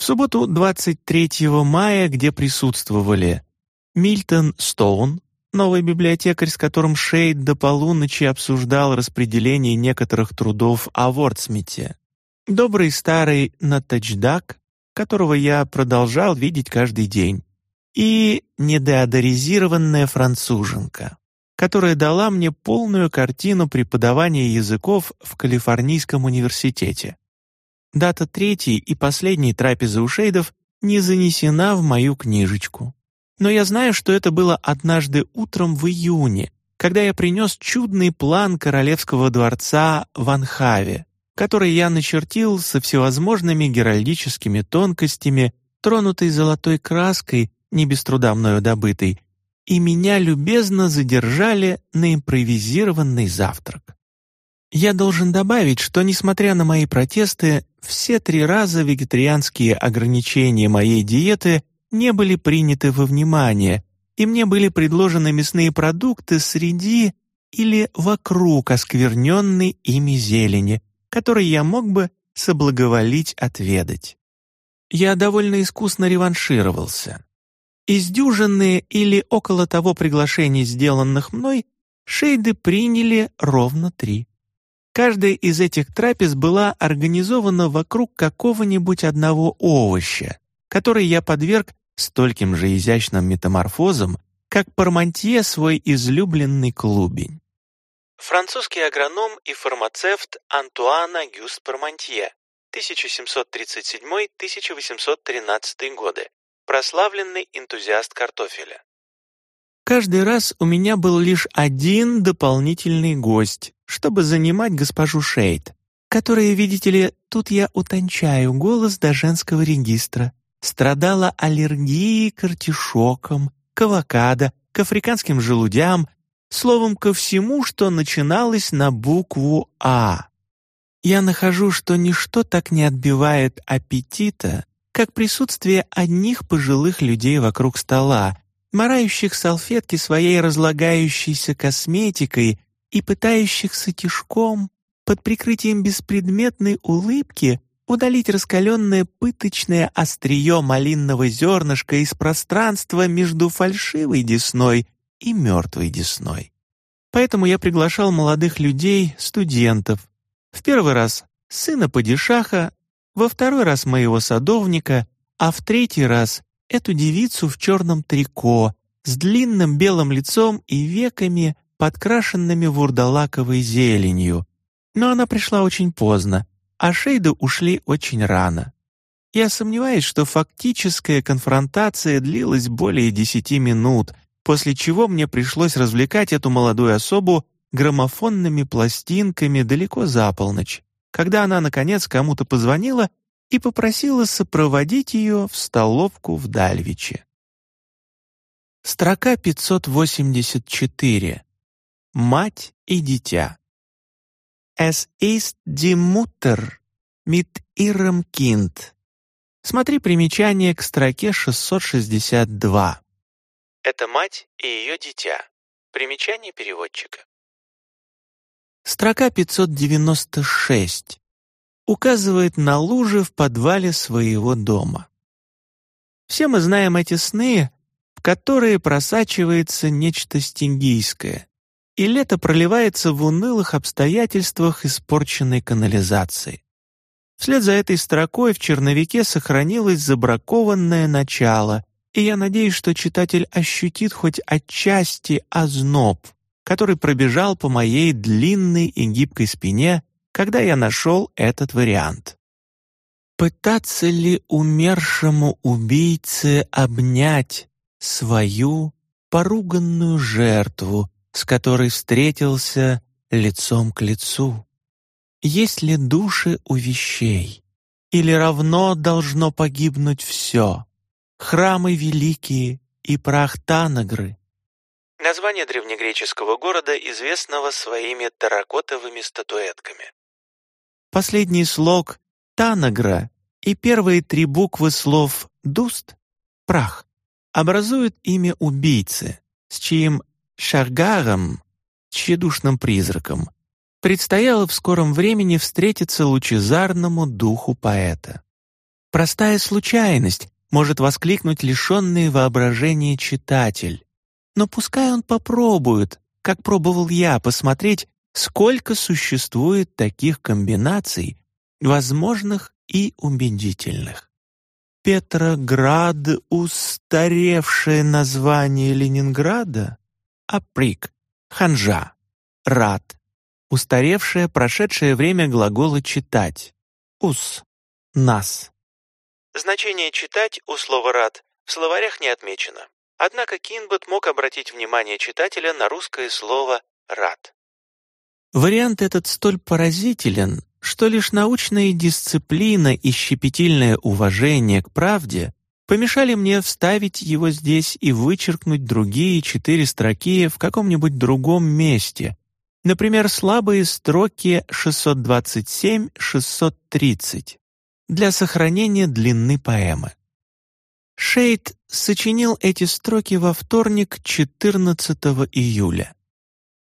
В субботу 23 мая, где присутствовали Мильтон Стоун, новый библиотекарь, с которым Шейд до полуночи обсуждал распределение некоторых трудов о Вордсмите, добрый старый Натачдак, которого я продолжал видеть каждый день, и недеодоризированная француженка, которая дала мне полную картину преподавания языков в Калифорнийском университете. Дата третьей и последней трапезы у шейдов не занесена в мою книжечку. Но я знаю, что это было однажды утром в июне, когда я принес чудный план королевского дворца в Анхаве, который я начертил со всевозможными геральдическими тонкостями, тронутой золотой краской, не без труда мною добытой, и меня любезно задержали на импровизированный завтрак. Я должен добавить, что, несмотря на мои протесты, все три раза вегетарианские ограничения моей диеты не были приняты во внимание, и мне были предложены мясные продукты среди или вокруг оскверненной ими зелени, которые я мог бы соблаговолить отведать. Я довольно искусно реваншировался. Из дюжины или около того приглашений, сделанных мной, шейды приняли ровно три. Каждая из этих трапез была организована вокруг какого-нибудь одного овоща, который я подверг стольким же изящным метаморфозам, как Пармантье свой излюбленный клубень. Французский агроном и фармацевт Антуан Агюст Пармантье, 1737-1813 годы, прославленный энтузиаст картофеля. Каждый раз у меня был лишь один дополнительный гость, чтобы занимать госпожу Шейд, которая, видите ли, тут я утончаю голос до женского регистра, страдала аллергией к артишокам, к авокадо, к африканским желудям, словом, ко всему, что начиналось на букву «А». Я нахожу, что ничто так не отбивает аппетита, как присутствие одних пожилых людей вокруг стола, морающих салфетки своей разлагающейся косметикой и пытающихся тишком, под прикрытием беспредметной улыбки, удалить раскаленное пыточное острие малинного зернышка из пространства между фальшивой десной и мертвой десной. Поэтому я приглашал молодых людей, студентов. В первый раз сына падишаха, во второй раз моего садовника, а в третий раз эту девицу в черном трико с длинным белым лицом и веками, подкрашенными вурдалаковой зеленью. Но она пришла очень поздно, а шейды ушли очень рано. Я сомневаюсь, что фактическая конфронтация длилась более десяти минут, после чего мне пришлось развлекать эту молодую особу граммофонными пластинками далеко за полночь, когда она, наконец, кому-то позвонила и попросила сопроводить ее в столовку в Дальвиче. Строка 584. Мать и дитя. «Es ist die Mutter mit ihrem Kind». Смотри примечание к строке 662. Это мать и ее дитя. Примечание переводчика. Строка 596 указывает на лужи в подвале своего дома. Все мы знаем эти сны, в которые просачивается нечто стингийское, и лето проливается в унылых обстоятельствах испорченной канализации. Вслед за этой строкой в черновике сохранилось забракованное начало, и я надеюсь, что читатель ощутит хоть отчасти озноб, который пробежал по моей длинной и гибкой спине когда я нашел этот вариант. Пытаться ли умершему убийце обнять свою поруганную жертву, с которой встретился лицом к лицу? Есть ли души у вещей? Или равно должно погибнуть все? Храмы великие и прах Танагры? Название древнегреческого города, известного своими терракотовыми статуэтками. Последний слог «танагра» и первые три буквы слов «дуст» — «прах» образуют имя убийцы, с чьим шаргаром, тщедушным призраком, предстояло в скором времени встретиться лучезарному духу поэта. Простая случайность может воскликнуть лишенный воображения читатель. Но пускай он попробует, как пробовал я, посмотреть, сколько существует таких комбинаций, возможных и убедительных. Петроград — устаревшее название Ленинграда? Априк, ханжа, рад. Устаревшее прошедшее время глагола «читать». Ус, нас. Значение «читать» у слова «рад» в словарях не отмечено. Однако Кинбот мог обратить внимание читателя на русское слово «рад». Вариант этот столь поразителен, что лишь научная дисциплина и щепетильное уважение к правде помешали мне вставить его здесь и вычеркнуть другие четыре строки в каком-нибудь другом месте, например, слабые строки 627-630 для сохранения длины поэмы. Шейд сочинил эти строки во вторник 14 июля.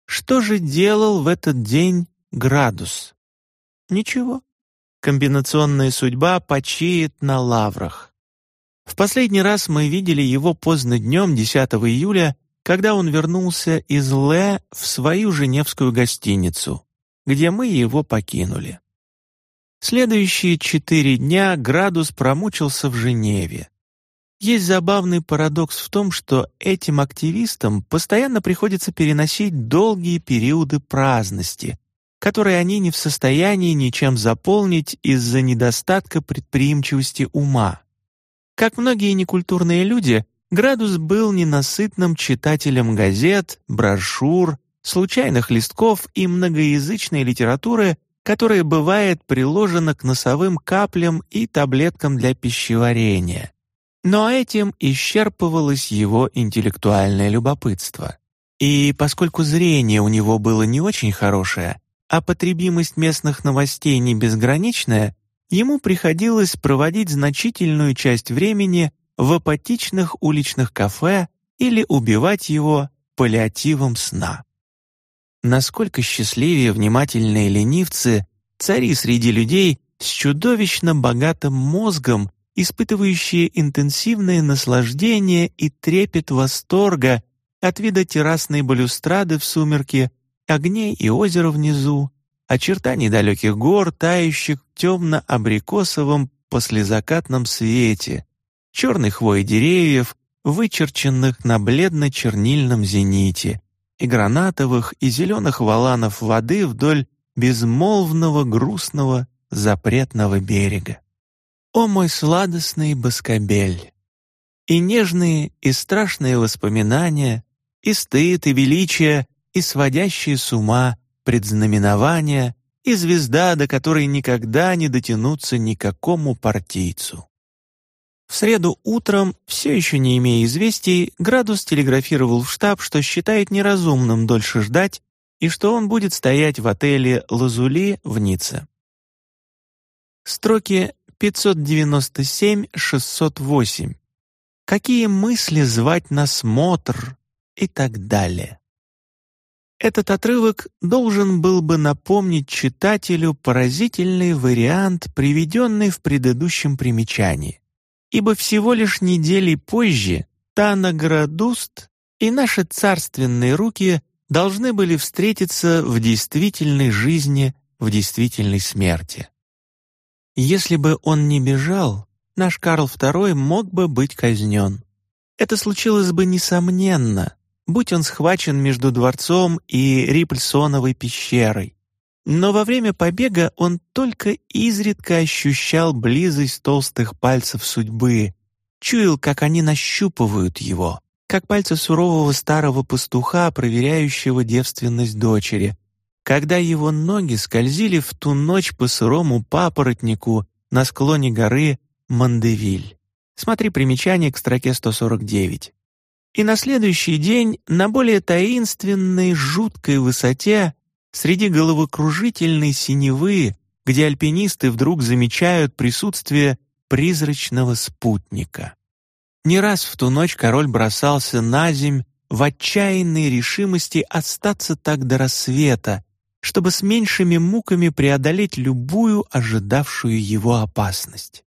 Что же делал в этот день Градус? Ничего. Комбинационная судьба почиет на лаврах. В последний раз мы видели его поздно днем 10 июля, когда он вернулся из Ле в свою женевскую гостиницу, где мы его покинули. Следующие четыре дня Градус промучился в Женеве. Есть забавный парадокс в том, что этим активистам постоянно приходится переносить долгие периоды праздности, которые они не в состоянии ничем заполнить из-за недостатка предприимчивости ума. Как многие некультурные люди, Градус был ненасытным читателем газет, брошюр, случайных листков и многоязычной литературы, которое бывает приложено к носовым каплям и таблеткам для пищеварения. Но этим исчерпывалось его интеллектуальное любопытство. И поскольку зрение у него было не очень хорошее, а потребимость местных новостей не безграничная, ему приходилось проводить значительную часть времени в апатичных уличных кафе или убивать его паллиативом сна. Насколько счастливее внимательные ленивцы, цари среди людей с чудовищно богатым мозгом, испытывающие интенсивное наслаждение и трепет восторга от вида террасной балюстрады в сумерке, огней и озера внизу, очертаний далеких гор, тающих в темно-абрикосовом послезакатном свете, черной хвои деревьев, вычерченных на бледно-чернильном зените, и гранатовых, и зеленых валанов воды вдоль безмолвного, грустного, запретного берега. О мой сладостный Баскобель! И нежные, и страшные воспоминания, и стыд, и величие, и сводящие с ума предзнаменования, и звезда, до которой никогда не дотянуться никакому партийцу. В среду утром, все еще не имея известий, Градус телеграфировал в штаб, что считает неразумным дольше ждать и что он будет стоять в отеле «Лазули» в Ницце. Строки 597-608. Какие мысли звать на смотр и так далее. Этот отрывок должен был бы напомнить читателю поразительный вариант, приведенный в предыдущем примечании ибо всего лишь недели позже Танаградуст и наши царственные руки должны были встретиться в действительной жизни, в действительной смерти. Если бы он не бежал, наш Карл II мог бы быть казнен. Это случилось бы несомненно, будь он схвачен между дворцом и Рипльсоновой пещерой. Но во время побега он только изредка ощущал близость толстых пальцев судьбы, чуял, как они нащупывают его, как пальцы сурового старого пастуха, проверяющего девственность дочери, когда его ноги скользили в ту ночь по сырому папоротнику на склоне горы Мандевиль. Смотри примечание к строке 149. И на следующий день на более таинственной, жуткой высоте среди головокружительной синевы, где альпинисты вдруг замечают присутствие призрачного спутника. Не раз в ту ночь король бросался на земь в отчаянной решимости остаться так до рассвета, чтобы с меньшими муками преодолеть любую ожидавшую его опасность.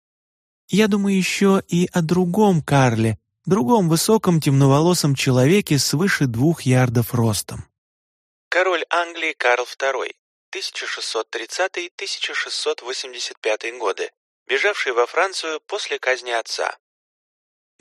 Я думаю еще и о другом Карле, другом высоком темноволосом человеке свыше двух ярдов ростом. Король Англии Карл II, 1630-1685 годы, бежавший во Францию после казни отца.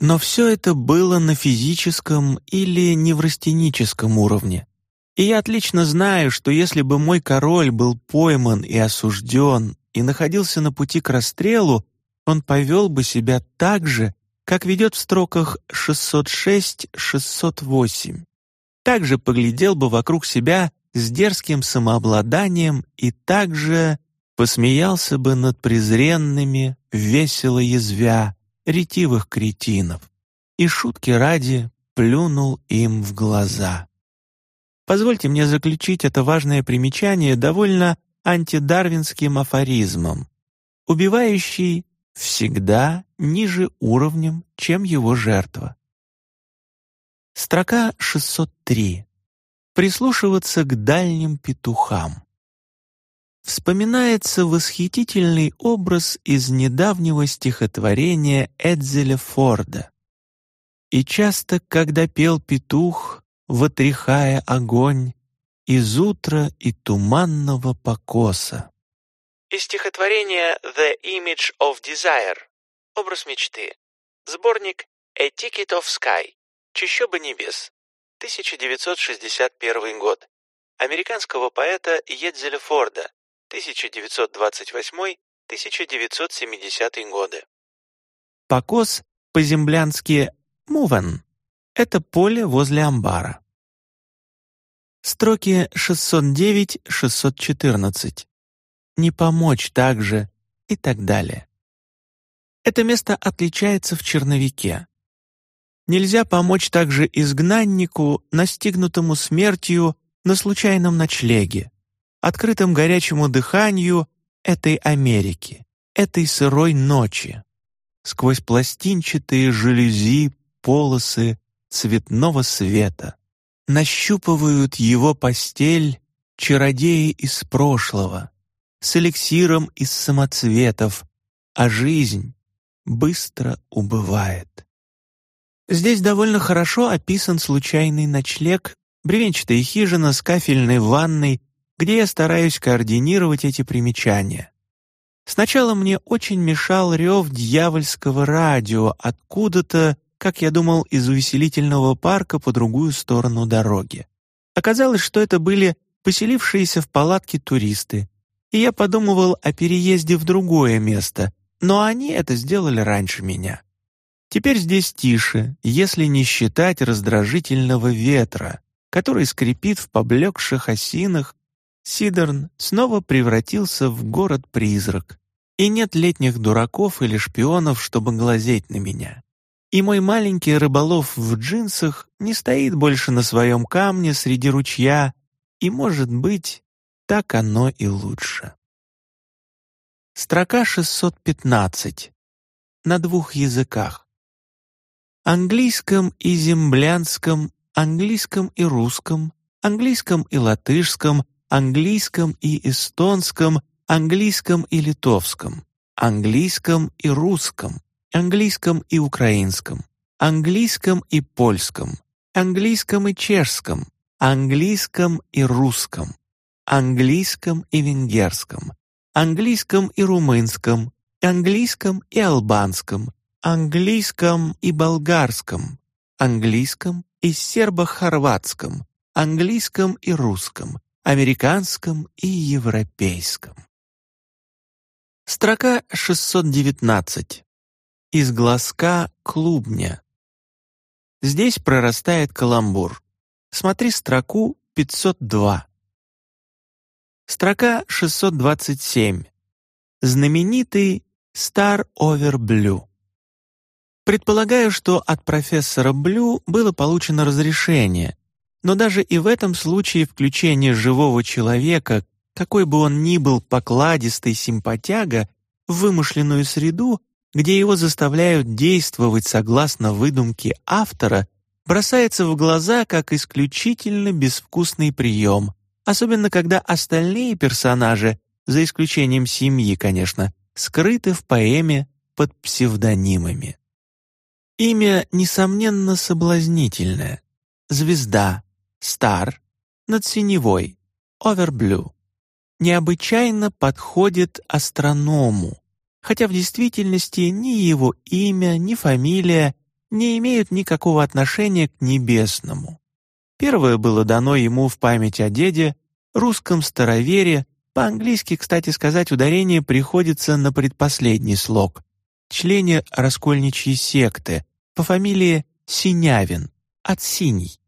Но все это было на физическом или неврастеническом уровне. И я отлично знаю, что если бы мой король был пойман и осужден и находился на пути к расстрелу, он повел бы себя так же, как ведет в строках 606-608. Также поглядел бы вокруг себя с дерзким самообладанием и также посмеялся бы над презренными, весело язвя, ретивых кретинов, и шутки ради плюнул им в глаза. Позвольте мне заключить это важное примечание довольно антидарвинским афоризмом. Убивающий всегда ниже уровнем, чем его жертва. Строка 603. Прислушиваться к дальним петухам. Вспоминается восхитительный образ из недавнего стихотворения Эдзеля Форда. «И часто, когда пел петух, вотряхая огонь из утра и туманного покоса. Из стихотворения «The Image of Desire» — «Образ мечты». Сборник «A Ticket of Sky» — «Чищоба небес», 1961 год. Американского поэта Едзеля Форда, 1928-1970 годы. Покос по-землянски «муван» Это поле возле амбара. Строки 609-614. Не помочь также и так далее. Это место отличается в черновике. Нельзя помочь также изгнаннику, настигнутому смертью на случайном ночлеге, открытым горячему дыханию этой Америки, этой сырой ночи. Сквозь пластинчатые жалюзи, полосы, цветного света. Нащупывают его постель чародеи из прошлого, с эликсиром из самоцветов, а жизнь быстро убывает. Здесь довольно хорошо описан случайный ночлег, бревенчатая хижина с кафельной ванной, где я стараюсь координировать эти примечания. Сначала мне очень мешал рев дьявольского радио откуда-то как я думал, из увеселительного парка по другую сторону дороги. Оказалось, что это были поселившиеся в палатке туристы, и я подумывал о переезде в другое место, но они это сделали раньше меня. Теперь здесь тише, если не считать раздражительного ветра, который скрипит в поблекших осинах, Сидорн снова превратился в город-призрак, и нет летних дураков или шпионов, чтобы глазеть на меня и мой маленький рыболов в джинсах не стоит больше на своем камне среди ручья, и, может быть, так оно и лучше. Строка 615. На двух языках. Английском и землянском, английском и русском, английском и латышском, английском и эстонском, английском и литовском, английском и русском, английском и украинском, английском и польском, английском и чешском, английском и русском, английском и венгерском, английском и румынском, английском и албанском, английском и болгарском, английском и сербо-хорватском, английском и русском, американском и европейском. Строка 619 из глазка клубня. Здесь прорастает каламбур. Смотри строку 502. Строка 627. Знаменитый Star Over Blue. Предполагаю, что от профессора Блю было получено разрешение, но даже и в этом случае включение живого человека, какой бы он ни был покладистый симпатяга, в вымышленную среду где его заставляют действовать согласно выдумке автора, бросается в глаза как исключительно безвкусный прием, особенно когда остальные персонажи, за исключением семьи, конечно, скрыты в поэме под псевдонимами. Имя, несомненно, соблазнительное. Звезда, стар, над синевой, оверблю. Необычайно подходит астроному, хотя в действительности ни его имя, ни фамилия не имеют никакого отношения к небесному. Первое было дано ему в память о деде, русском старовере, по-английски, кстати сказать, ударение приходится на предпоследний слог, члене раскольничьей секты, по фамилии Синявин, от Синий.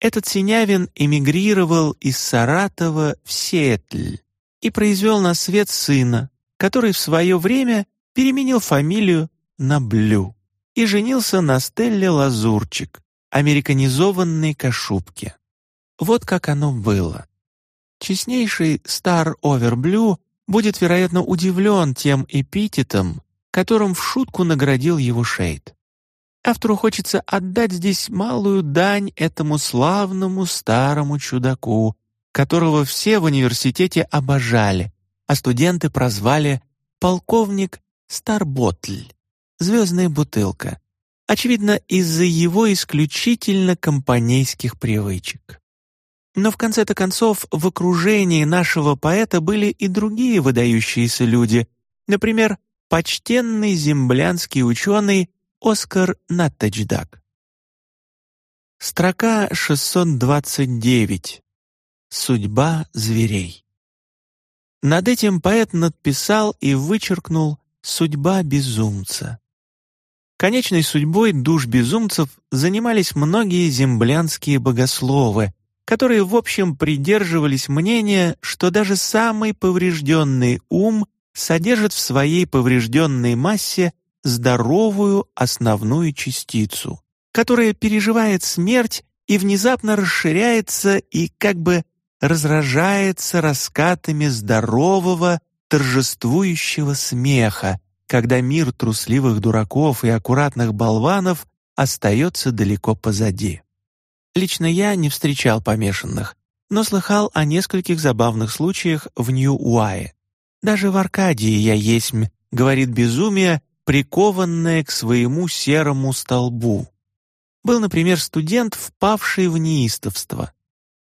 Этот Синявин эмигрировал из Саратова в Сиэтль и произвел на свет сына, который в свое время переменил фамилию на Блю и женился на Стелле Лазурчик, американизованной Кашубке. Вот как оно было. Честнейший Стар Оверблю будет, вероятно, удивлен тем эпитетом, которым в шутку наградил его Шейд. Автору хочется отдать здесь малую дань этому славному старому чудаку, которого все в университете обожали, а студенты прозвали «полковник Старботль» — «звездная бутылка», очевидно, из-за его исключительно компанейских привычек. Но в конце-то концов в окружении нашего поэта были и другие выдающиеся люди, например, почтенный землянский ученый Оскар Наттачдак. Строка 629. Судьба зверей. Над этим поэт надписал и вычеркнул «Судьба безумца». Конечной судьбой душ безумцев занимались многие землянские богословы, которые в общем придерживались мнения, что даже самый поврежденный ум содержит в своей поврежденной массе здоровую основную частицу, которая переживает смерть и внезапно расширяется и как бы разражается раскатами здорового, торжествующего смеха, когда мир трусливых дураков и аккуратных болванов остается далеко позади. Лично я не встречал помешанных, но слыхал о нескольких забавных случаях в Нью-Уае. Даже в Аркадии я есмь, говорит безумие, прикованное к своему серому столбу. Был, например, студент, впавший в неистовство.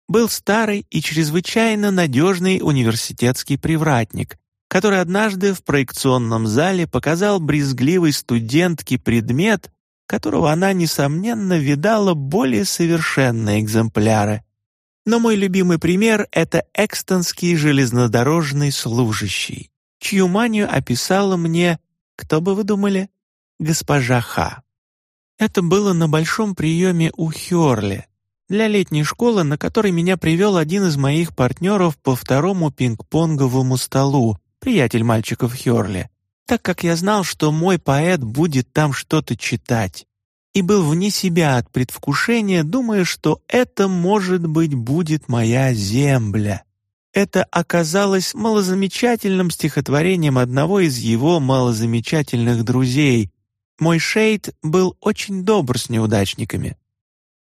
Был старый и чрезвычайно надежный университетский привратник, который однажды в проекционном зале показал брезгливой студентке предмет, которого она, несомненно, видала более совершенные экземпляры. Но мой любимый пример — это экстонский железнодорожный служащий, чью манию описала мне, кто бы вы думали, госпожа Ха. Это было на большом приеме у Хёрли, для летней школы, на которой меня привел один из моих партнеров по второму пинг-понговому столу, приятель мальчиков Хёрли так как я знал, что мой поэт будет там что-то читать, и был вне себя от предвкушения, думая, что это, может быть, будет моя земля. Это оказалось малозамечательным стихотворением одного из его малозамечательных друзей. Мой шейд был очень добр с неудачниками.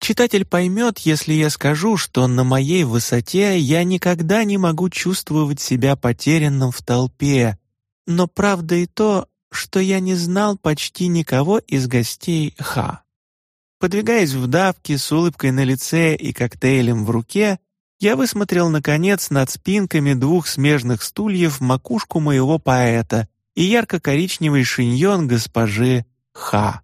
Читатель поймет, если я скажу, что на моей высоте я никогда не могу чувствовать себя потерянным в толпе, но правда и то, что я не знал почти никого из гостей Ха. Подвигаясь в давке с улыбкой на лице и коктейлем в руке, я высмотрел, наконец, над спинками двух смежных стульев макушку моего поэта и ярко-коричневый шиньон госпожи Ха.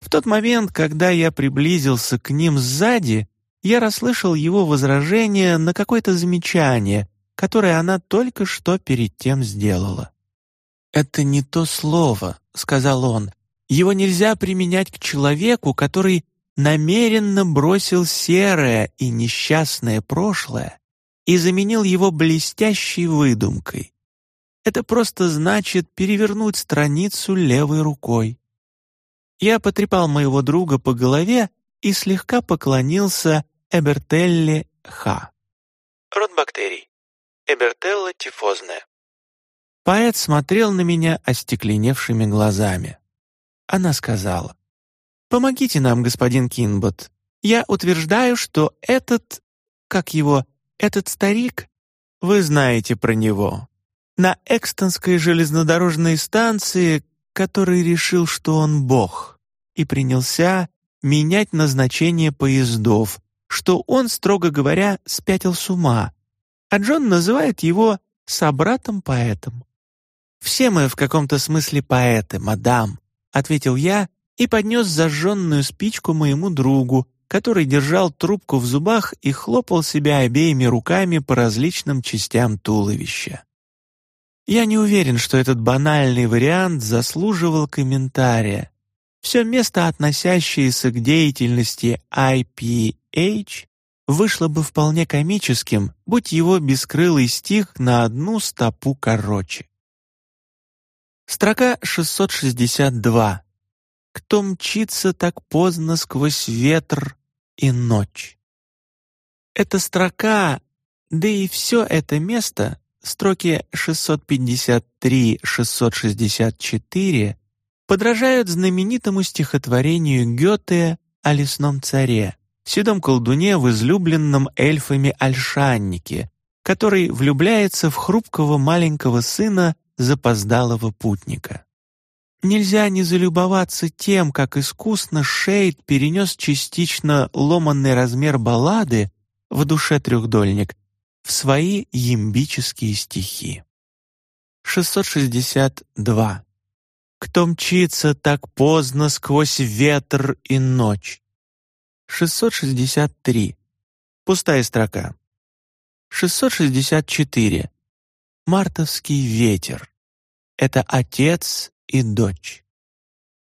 В тот момент, когда я приблизился к ним сзади, я расслышал его возражение на какое-то замечание, которое она только что перед тем сделала. «Это не то слово», — сказал он. «Его нельзя применять к человеку, который намеренно бросил серое и несчастное прошлое и заменил его блестящей выдумкой. Это просто значит перевернуть страницу левой рукой». Я потрепал моего друга по голове и слегка поклонился Эбертелле Ха. Род бактерий. Эбертелла тифозная. Поэт смотрел на меня остекленевшими глазами. Она сказала, «Помогите нам, господин Кинбот. Я утверждаю, что этот, как его, этот старик, вы знаете про него. На Экстонской железнодорожной станции, который решил, что он бог, и принялся менять назначение поездов, что он, строго говоря, спятил с ума, а Джон называет его собратом-поэтом. «Все мы в каком-то смысле поэты, мадам», — ответил я и поднес зажженную спичку моему другу, который держал трубку в зубах и хлопал себя обеими руками по различным частям туловища. Я не уверен, что этот банальный вариант заслуживал комментария. Все место, относящееся к деятельности IPH, вышло бы вполне комическим, будь его бескрылый стих на одну стопу короче. Строка 662. «Кто мчится так поздно сквозь ветр и ночь?» Эта строка, да и все это место, строки 653-664, подражают знаменитому стихотворению Гёте о лесном царе, седом колдуне в излюбленном эльфами Альшаннике, который влюбляется в хрупкого маленького сына запоздалого путника. Нельзя не залюбоваться тем, как искусно Шейд перенес частично ломанный размер баллады в душе трехдольник в свои ямбические стихи. 662. Кто мчится так поздно сквозь ветер и ночь? 663. Пустая строка. 664. Мартовский ветер. Это отец и дочь.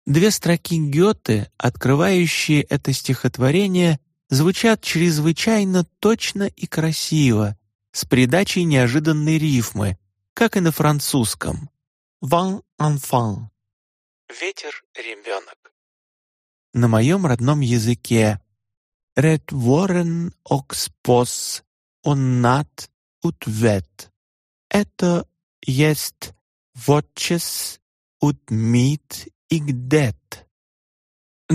Две строки Гёте, открывающие это стихотворение, звучат чрезвычайно точно и красиво, с придачей неожиданной рифмы, как и на французском. «Ван enfant» — «Ветер, ребенок». На моем родном языке «Ред ворен окспос он над утвет» — это есть «вотчес утмит игдет».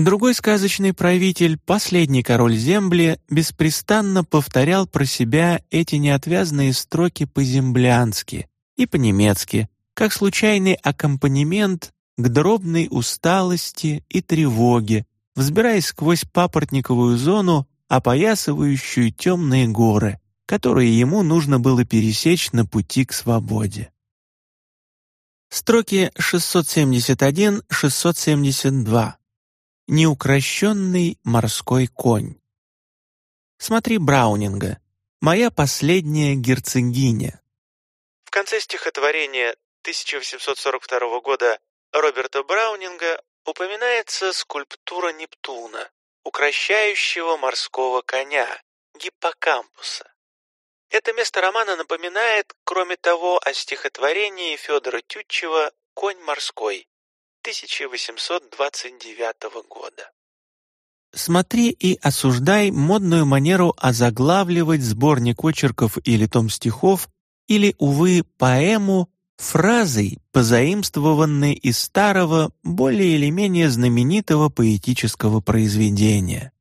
Другой сказочный правитель, последний король Земли, беспрестанно повторял про себя эти неотвязные строки по-землянски и по-немецки, как случайный аккомпанемент к дробной усталости и тревоге, взбираясь сквозь папоротниковую зону, опоясывающую темные горы, которые ему нужно было пересечь на пути к свободе. Строки 671-672 неукрощенный морской конь. Смотри Браунинга «Моя последняя герцогиня». В конце стихотворения 1842 года Роберта Браунинга упоминается скульптура Нептуна, укращающего морского коня, гиппокампуса. Это место романа напоминает, кроме того, о стихотворении Федора Тютчева «Конь морской», 1829 года. Смотри и осуждай модную манеру озаглавливать сборник очерков или том стихов, или, увы, поэму фразой, позаимствованной из старого, более или менее знаменитого поэтического произведения.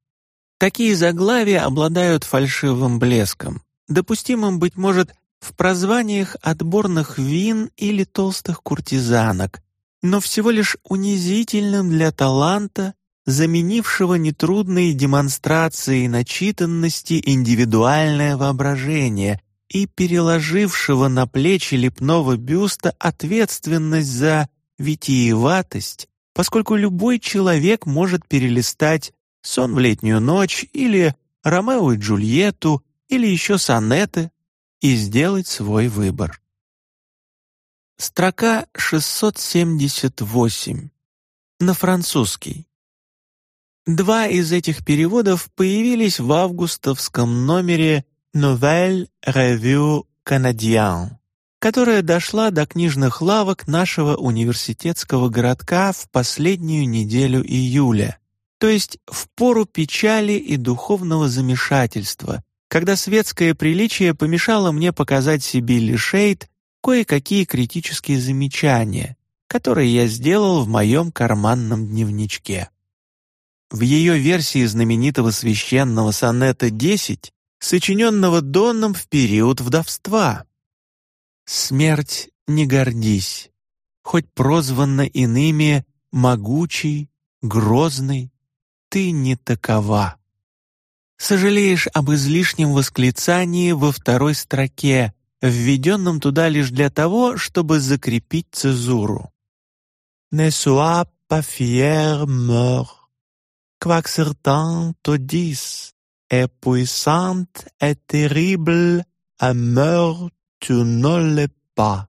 Такие заглавия обладают фальшивым блеском, допустимым, быть может, в прозваниях отборных вин или толстых куртизанок, но всего лишь унизительным для таланта, заменившего нетрудные демонстрации начитанности индивидуальное воображение и переложившего на плечи лепного бюста ответственность за витиеватость, поскольку любой человек может перелистать «Сон в летнюю ночь» или «Ромео и Джульетту» или еще сонеты и сделать свой выбор. Строка 678. На французский. Два из этих переводов появились в августовском номере Nouvelle Revue Canadienne, которая дошла до книжных лавок нашего университетского городка в последнюю неделю июля, то есть в пору печали и духовного замешательства, когда светское приличие помешало мне показать себе Лишейд кое-какие критические замечания, которые я сделал в моем карманном дневничке. В ее версии знаменитого священного сонета 10, сочиненного Доном в период вдовства. «Смерть, не гордись, хоть прозвана иными «могучий», «грозный», ты не такова. Сожалеешь об излишнем восклицании во второй строке, введенном туда лишь для того, чтобы закрепить цезуру. «Ne sois pas fier, mort, quoique certains te disent, est puissante et terrible, à mort tu ne l'es pas».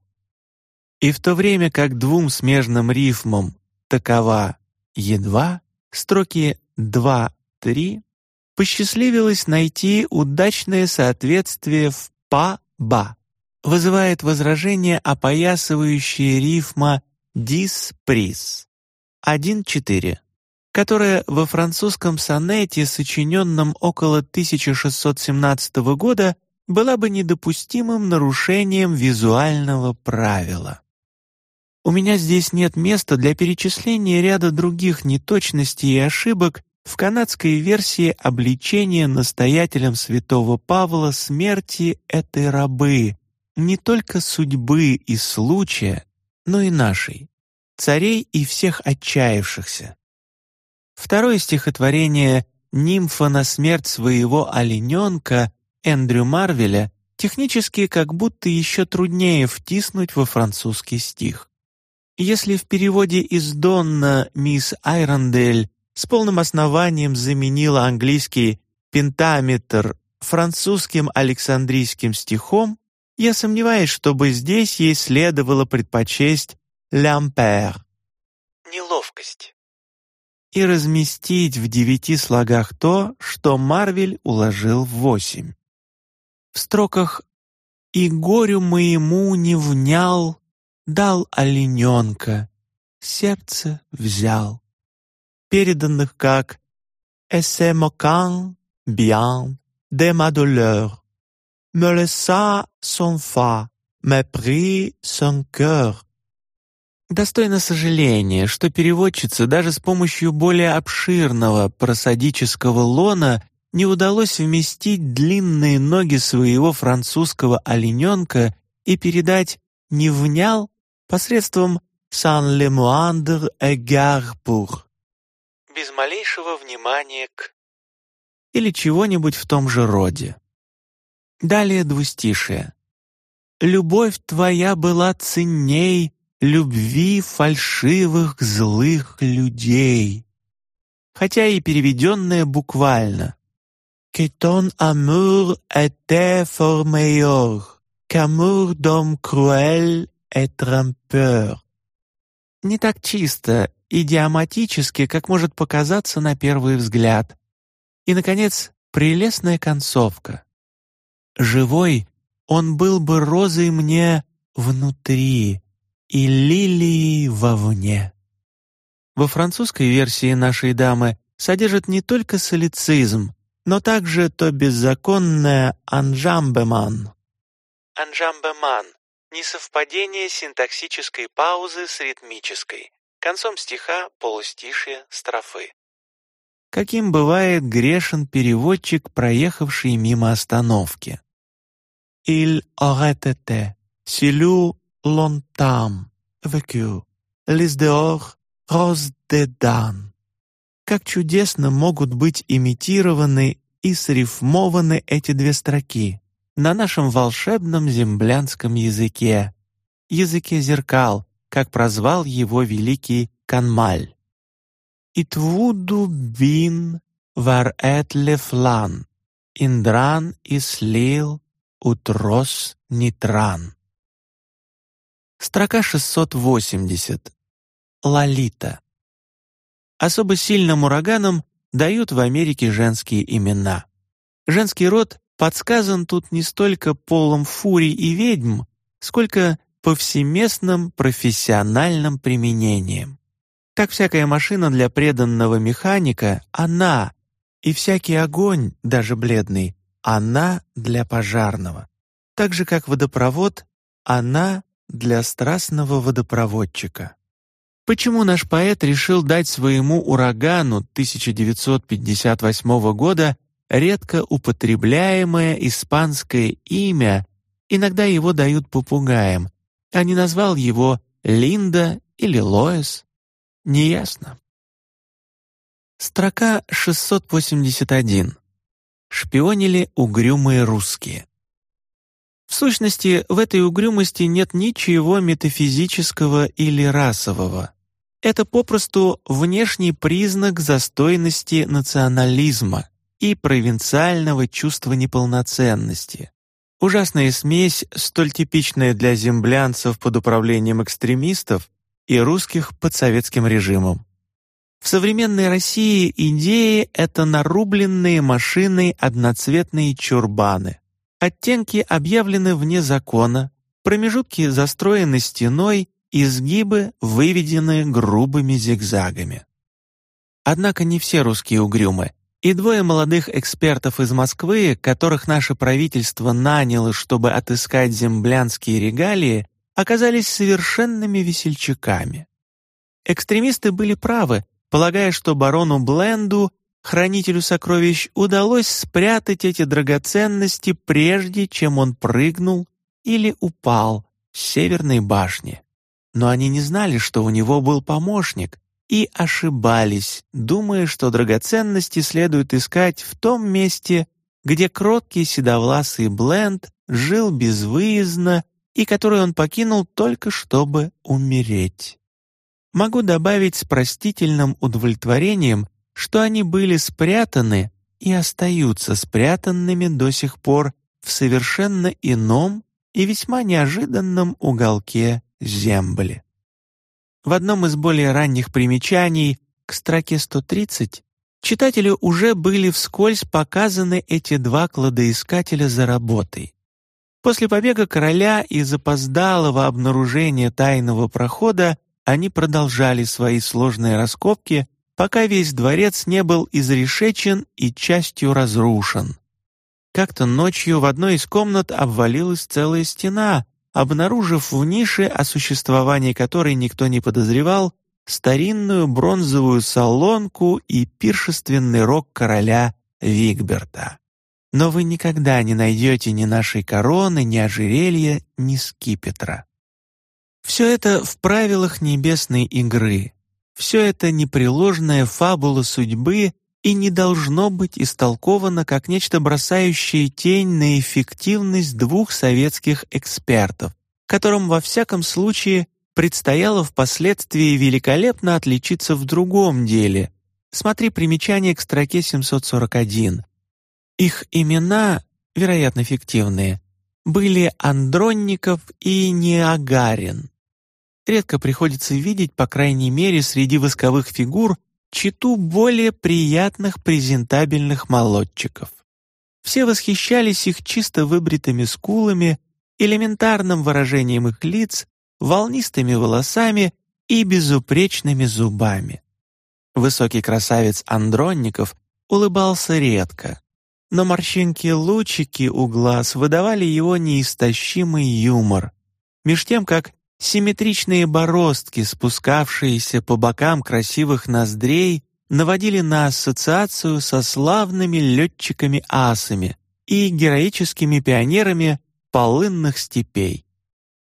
И в то время как двум смежным рифмам «такова» едва, строки 2-3 посчастливилось найти удачное соответствие в «па-ба», вызывает возражение опоясывающее рифма «дис-приз» 1-4, которая во французском сонете, сочиненном около 1617 года, была бы недопустимым нарушением визуального правила. У меня здесь нет места для перечисления ряда других неточностей и ошибок, в канадской версии обличения настоятелем святого Павла смерти этой рабы, не только судьбы и случая, но и нашей, царей и всех отчаявшихся. Второе стихотворение «Нимфа на смерть своего олененка» Эндрю Марвеля технически как будто еще труднее втиснуть во французский стих. Если в переводе из Донна мисс Айрондель с полным основанием заменила английский пентаметр французским александрийским стихом, я сомневаюсь, чтобы здесь ей следовало предпочесть «лямпер» — «неловкость» и разместить в девяти слогах то, что Марвель уложил в восемь. В строках «И горю моему не внял, дал олененка, сердце взял» переданных как «Esse moquant bien de ma douleur, me laissa son fa, me son cœur». Достойно сожаления, что переводчице даже с помощью более обширного просадического лона не удалось вместить длинные ноги своего французского олененка и передать «не внял» посредством «sans le moindre égard pour» без малейшего внимания к... Или чего-нибудь в том же роде. Далее двустишие. «Любовь твоя была ценней любви фальшивых злых людей». Хотя и переведенное буквально. «Que ton amour était fort meilleur qu'amour d'homme cruel et trompeur». Не так чисто идиоматически, как может показаться на первый взгляд. И, наконец, прелестная концовка. Живой он был бы розой мне внутри и лилией вовне. Во французской версии нашей дамы содержит не только солицизм, но также то беззаконное «анжамбеман». «Анжамбеман» — несовпадение синтаксической паузы с ритмической. Концом стиха полустишие строфы. Каким бывает грешен переводчик, проехавший мимо остановки. Il aurait été, l'eût longtemps vécu, les dehors Dan. Как чудесно могут быть имитированы и срифмованы эти две строки на нашем волшебном землянском языке, языке зеркал, как прозвал его великий Канмаль. «Итвуду бин эт лефлан, индран и слил утрос нитран». Строка 680. Лолита. Особо сильным ураганам дают в Америке женские имена. Женский род подсказан тут не столько полом фурий и ведьм, сколько повсеместным профессиональным применением. Так всякая машина для преданного механика — она, и всякий огонь, даже бледный, она для пожарного. Так же, как водопровод — она для страстного водопроводчика. Почему наш поэт решил дать своему урагану 1958 года редко употребляемое испанское имя, иногда его дают попугаем, а не назвал его Линда или Лоис? Неясно. Строка 681. Шпионили угрюмые русские. В сущности, в этой угрюмости нет ничего метафизического или расового. Это попросту внешний признак застойности национализма и провинциального чувства неполноценности. Ужасная смесь, столь типичная для землянцев под управлением экстремистов и русских под советским режимом. В современной России идеи — это нарубленные машины одноцветные чурбаны. Оттенки объявлены вне закона, промежутки застроены стеной, изгибы выведены грубыми зигзагами. Однако не все русские угрюмы, и двое молодых экспертов из Москвы, которых наше правительство наняло, чтобы отыскать землянские регалии, оказались совершенными весельчаками. Экстремисты были правы, полагая, что барону Бленду хранителю сокровищ удалось спрятать эти драгоценности прежде, чем он прыгнул или упал с северной башни. Но они не знали, что у него был помощник, и ошибались, думая, что драгоценности следует искать в том месте, где кроткий седовласый Бленд жил безвыездно и который он покинул только чтобы умереть. Могу добавить с простительным удовлетворением, что они были спрятаны и остаются спрятанными до сих пор в совершенно ином и весьма неожиданном уголке земли. В одном из более ранних примечаний к строке 130 читателю уже были вскользь показаны эти два кладоискателя за работой. После побега короля и запоздалого обнаружения тайного прохода они продолжали свои сложные раскопки пока весь дворец не был изрешечен и частью разрушен. Как-то ночью в одной из комнат обвалилась целая стена, обнаружив в нише, о существовании которой никто не подозревал, старинную бронзовую салонку и пиршественный рог короля Вигберта. Но вы никогда не найдете ни нашей короны, ни ожерелья, ни скипетра. Все это в правилах небесной игры, все это непреложная фабула судьбы и не должно быть истолковано как нечто бросающее тень на эффективность двух советских экспертов, которым во всяком случае предстояло впоследствии великолепно отличиться в другом деле. Смотри примечание к строке 741. Их имена, вероятно, фиктивные, были Андронников и Неагарин. Редко приходится видеть, по крайней мере, среди восковых фигур, читу более приятных презентабельных молодчиков. Все восхищались их чисто выбритыми скулами, элементарным выражением их лиц, волнистыми волосами и безупречными зубами. Высокий красавец Андронников улыбался редко, но морщинки-лучики у глаз выдавали его неистощимый юмор, меж тем как Симметричные бороздки, спускавшиеся по бокам красивых ноздрей, наводили на ассоциацию со славными летчиками-асами и героическими пионерами полынных степей.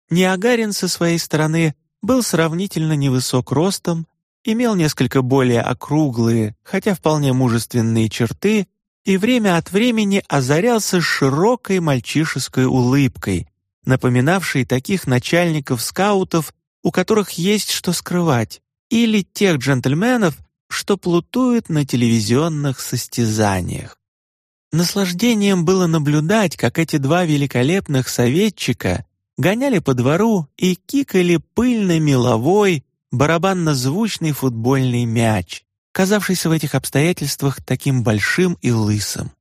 Ниагарин со своей стороны был сравнительно невысок ростом, имел несколько более округлые, хотя вполне мужественные черты и время от времени озарялся широкой мальчишеской улыбкой, напоминавший таких начальников скаутов, у которых есть что скрывать, или тех джентльменов, что плутуют на телевизионных состязаниях. Наслаждением было наблюдать, как эти два великолепных советчика гоняли по двору и кикали пыльно-меловой, барабанно-звучный футбольный мяч, казавшийся в этих обстоятельствах таким большим и лысым.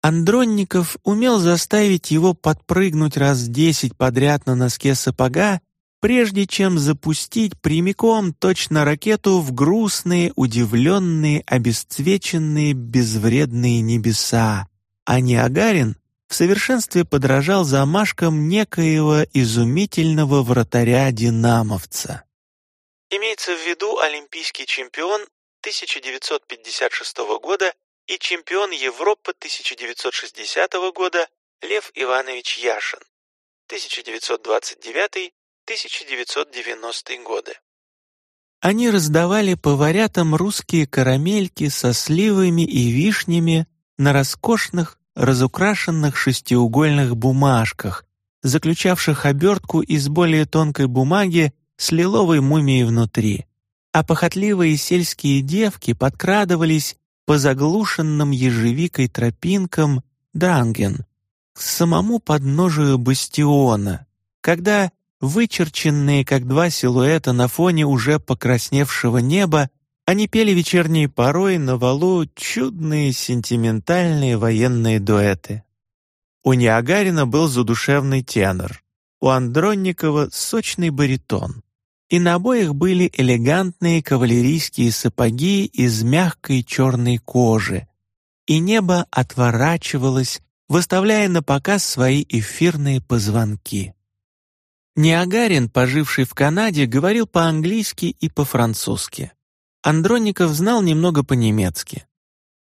Андронников умел заставить его подпрыгнуть раз десять подряд на носке сапога, прежде чем запустить прямиком точно ракету в грустные, удивленные, обесцвеченные, безвредные небеса. А Ниагарин в совершенстве подражал замашкам некоего изумительного вратаря-динамовца. Имеется в виду олимпийский чемпион 1956 года и чемпион Европы 1960 года Лев Иванович Яшин, 1990 годы. Они раздавали поварятам русские карамельки со сливами и вишнями на роскошных, разукрашенных шестиугольных бумажках, заключавших обертку из более тонкой бумаги с лиловой мумией внутри, а похотливые сельские девки подкрадывались по заглушенным ежевикой тропинкам Дранген к самому подножию бастиона, когда вычерченные как два силуэта на фоне уже покрасневшего неба, они пели вечерней порой на валу чудные сентиментальные военные дуэты. У Ниагарина был задушевный тенор, у Андронникова — сочный баритон, и на обоих были элегантные кавалерийские сапоги из мягкой черной кожи, и небо отворачивалось, выставляя на показ свои эфирные позвонки. Ниагарин, поживший в Канаде, говорил по-английски и по-французски. Андронников знал немного по-немецки.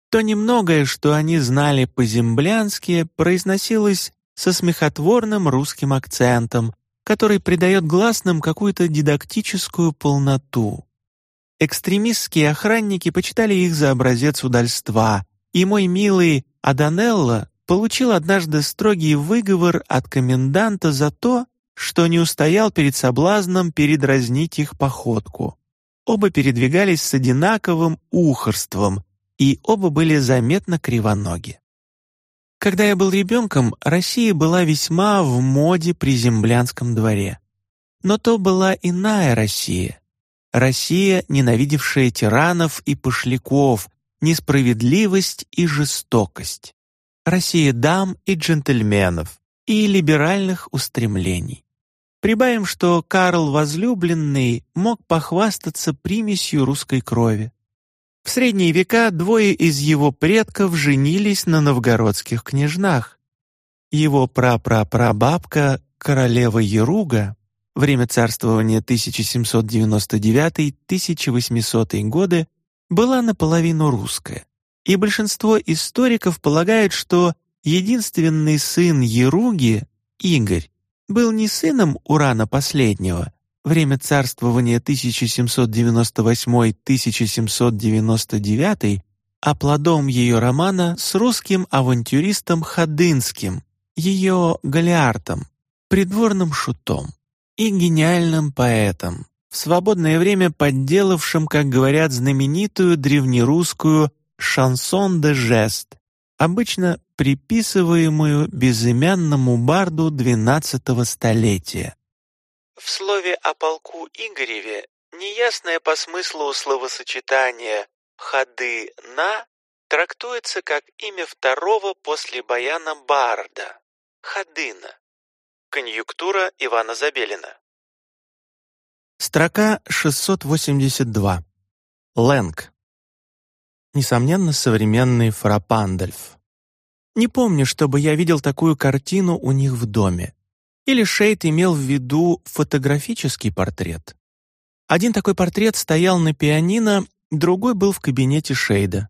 То немногое, что они знали по-землянски, произносилось со смехотворным русским акцентом, который придает гласным какую-то дидактическую полноту. Экстремистские охранники почитали их за образец удальства, и мой милый Аданелло получил однажды строгий выговор от коменданта за то, что не устоял перед соблазном передразнить их походку. Оба передвигались с одинаковым ухорством, и оба были заметно кривоноги. Когда я был ребенком, Россия была весьма в моде при землянском дворе. Но то была иная Россия. Россия, ненавидевшая тиранов и пошляков, несправедливость и жестокость. Россия дам и джентльменов и либеральных устремлений. Прибавим, что Карл Возлюбленный мог похвастаться примесью русской крови. В средние века двое из его предков женились на новгородских княжнах. Его прапрапрабабка, королева Еруга, время царствования 1799-1800 годы, была наполовину русская. И большинство историков полагают, что единственный сын Еруги, Игорь, был не сыном Урана последнего, время царствования 1798-1799, а плодом ее романа с русским авантюристом Ходынским, ее Галиартом, придворным шутом и гениальным поэтом, в свободное время подделавшим, как говорят, знаменитую древнерусскую «шансон де жест», обычно приписываемую безымянному барду XII столетия. В слове о полку Игореве неясное по смыслу словосочетание «ходы на» трактуется как имя второго после баяна Барда — Ходына. Конъюнктура Ивана Забелина. Строка 682. Лэнг. Несомненно, современный Фрапандельф. Не помню, чтобы я видел такую картину у них в доме. Или Шейд имел в виду фотографический портрет. Один такой портрет стоял на пианино, другой был в кабинете Шейда.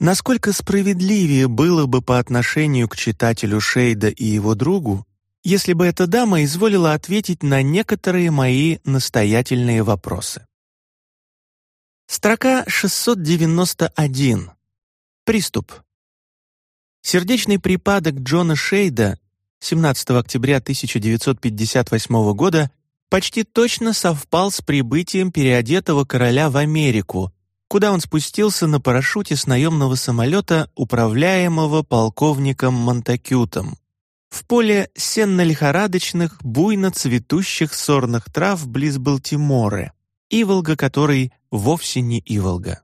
Насколько справедливее было бы по отношению к читателю Шейда и его другу, если бы эта дама изволила ответить на некоторые мои настоятельные вопросы. Строка 691. Приступ. Сердечный припадок Джона Шейда 17 октября 1958 года почти точно совпал с прибытием переодетого короля в Америку, куда он спустился на парашюте с наемного самолета, управляемого полковником Монтакютом. В поле сенно-лихорадочных, буйно цветущих сорных трав близ Балтиморы, Иволга которой вовсе не Иволга.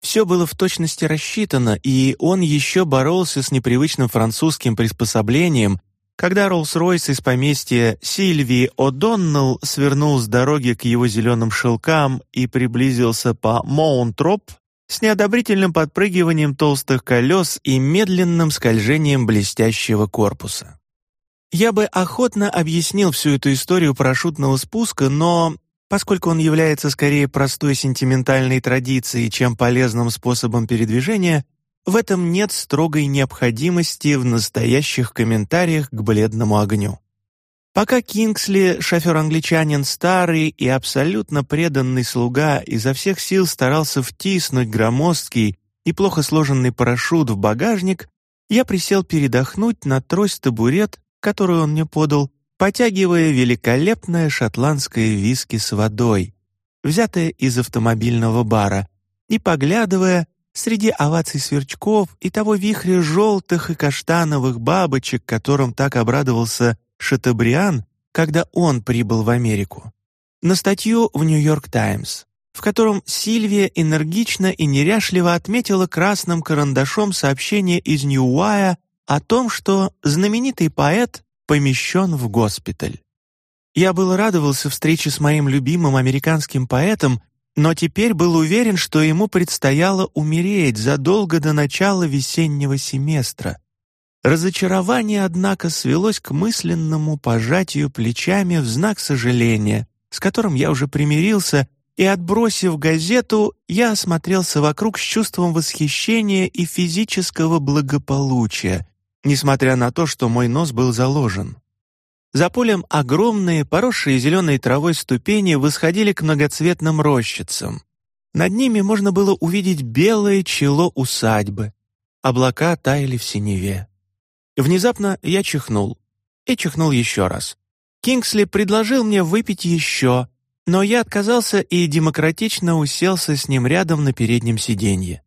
Все было в точности рассчитано, и он еще боролся с непривычным французским приспособлением, когда Роллс-Ройс из поместья Сильвии О'Доннелл свернул с дороги к его зеленым шелкам и приблизился по Моунтроп с неодобрительным подпрыгиванием толстых колес и медленным скольжением блестящего корпуса. Я бы охотно объяснил всю эту историю парашютного спуска, но поскольку он является скорее простой сентиментальной традицией, чем полезным способом передвижения, в этом нет строгой необходимости в настоящих комментариях к бледному огню. Пока Кингсли, шофер-англичанин старый и абсолютно преданный слуга, изо всех сил старался втиснуть громоздкий и плохо сложенный парашют в багажник, я присел передохнуть на трость-табурет, которую он мне подал, потягивая великолепное шотландское виски с водой, взятое из автомобильного бара, и поглядывая среди оваций сверчков и того вихря желтых и каштановых бабочек, которым так обрадовался Шатабриан, когда он прибыл в Америку, на статью в «Нью-Йорк Таймс», в котором Сильвия энергично и неряшливо отметила красным карандашом сообщение из Ньюая о том, что знаменитый поэт помещен в госпиталь. Я был радовался встрече с моим любимым американским поэтом, но теперь был уверен, что ему предстояло умереть задолго до начала весеннего семестра. Разочарование, однако, свелось к мысленному пожатию плечами в знак сожаления, с которым я уже примирился, и, отбросив газету, я осмотрелся вокруг с чувством восхищения и физического благополучия, несмотря на то, что мой нос был заложен. За полем огромные, поросшие зеленой травой ступени восходили к многоцветным рощицам. Над ними можно было увидеть белое чело усадьбы. Облака таяли в синеве. Внезапно я чихнул. И чихнул еще раз. Кингсли предложил мне выпить еще, но я отказался и демократично уселся с ним рядом на переднем сиденье.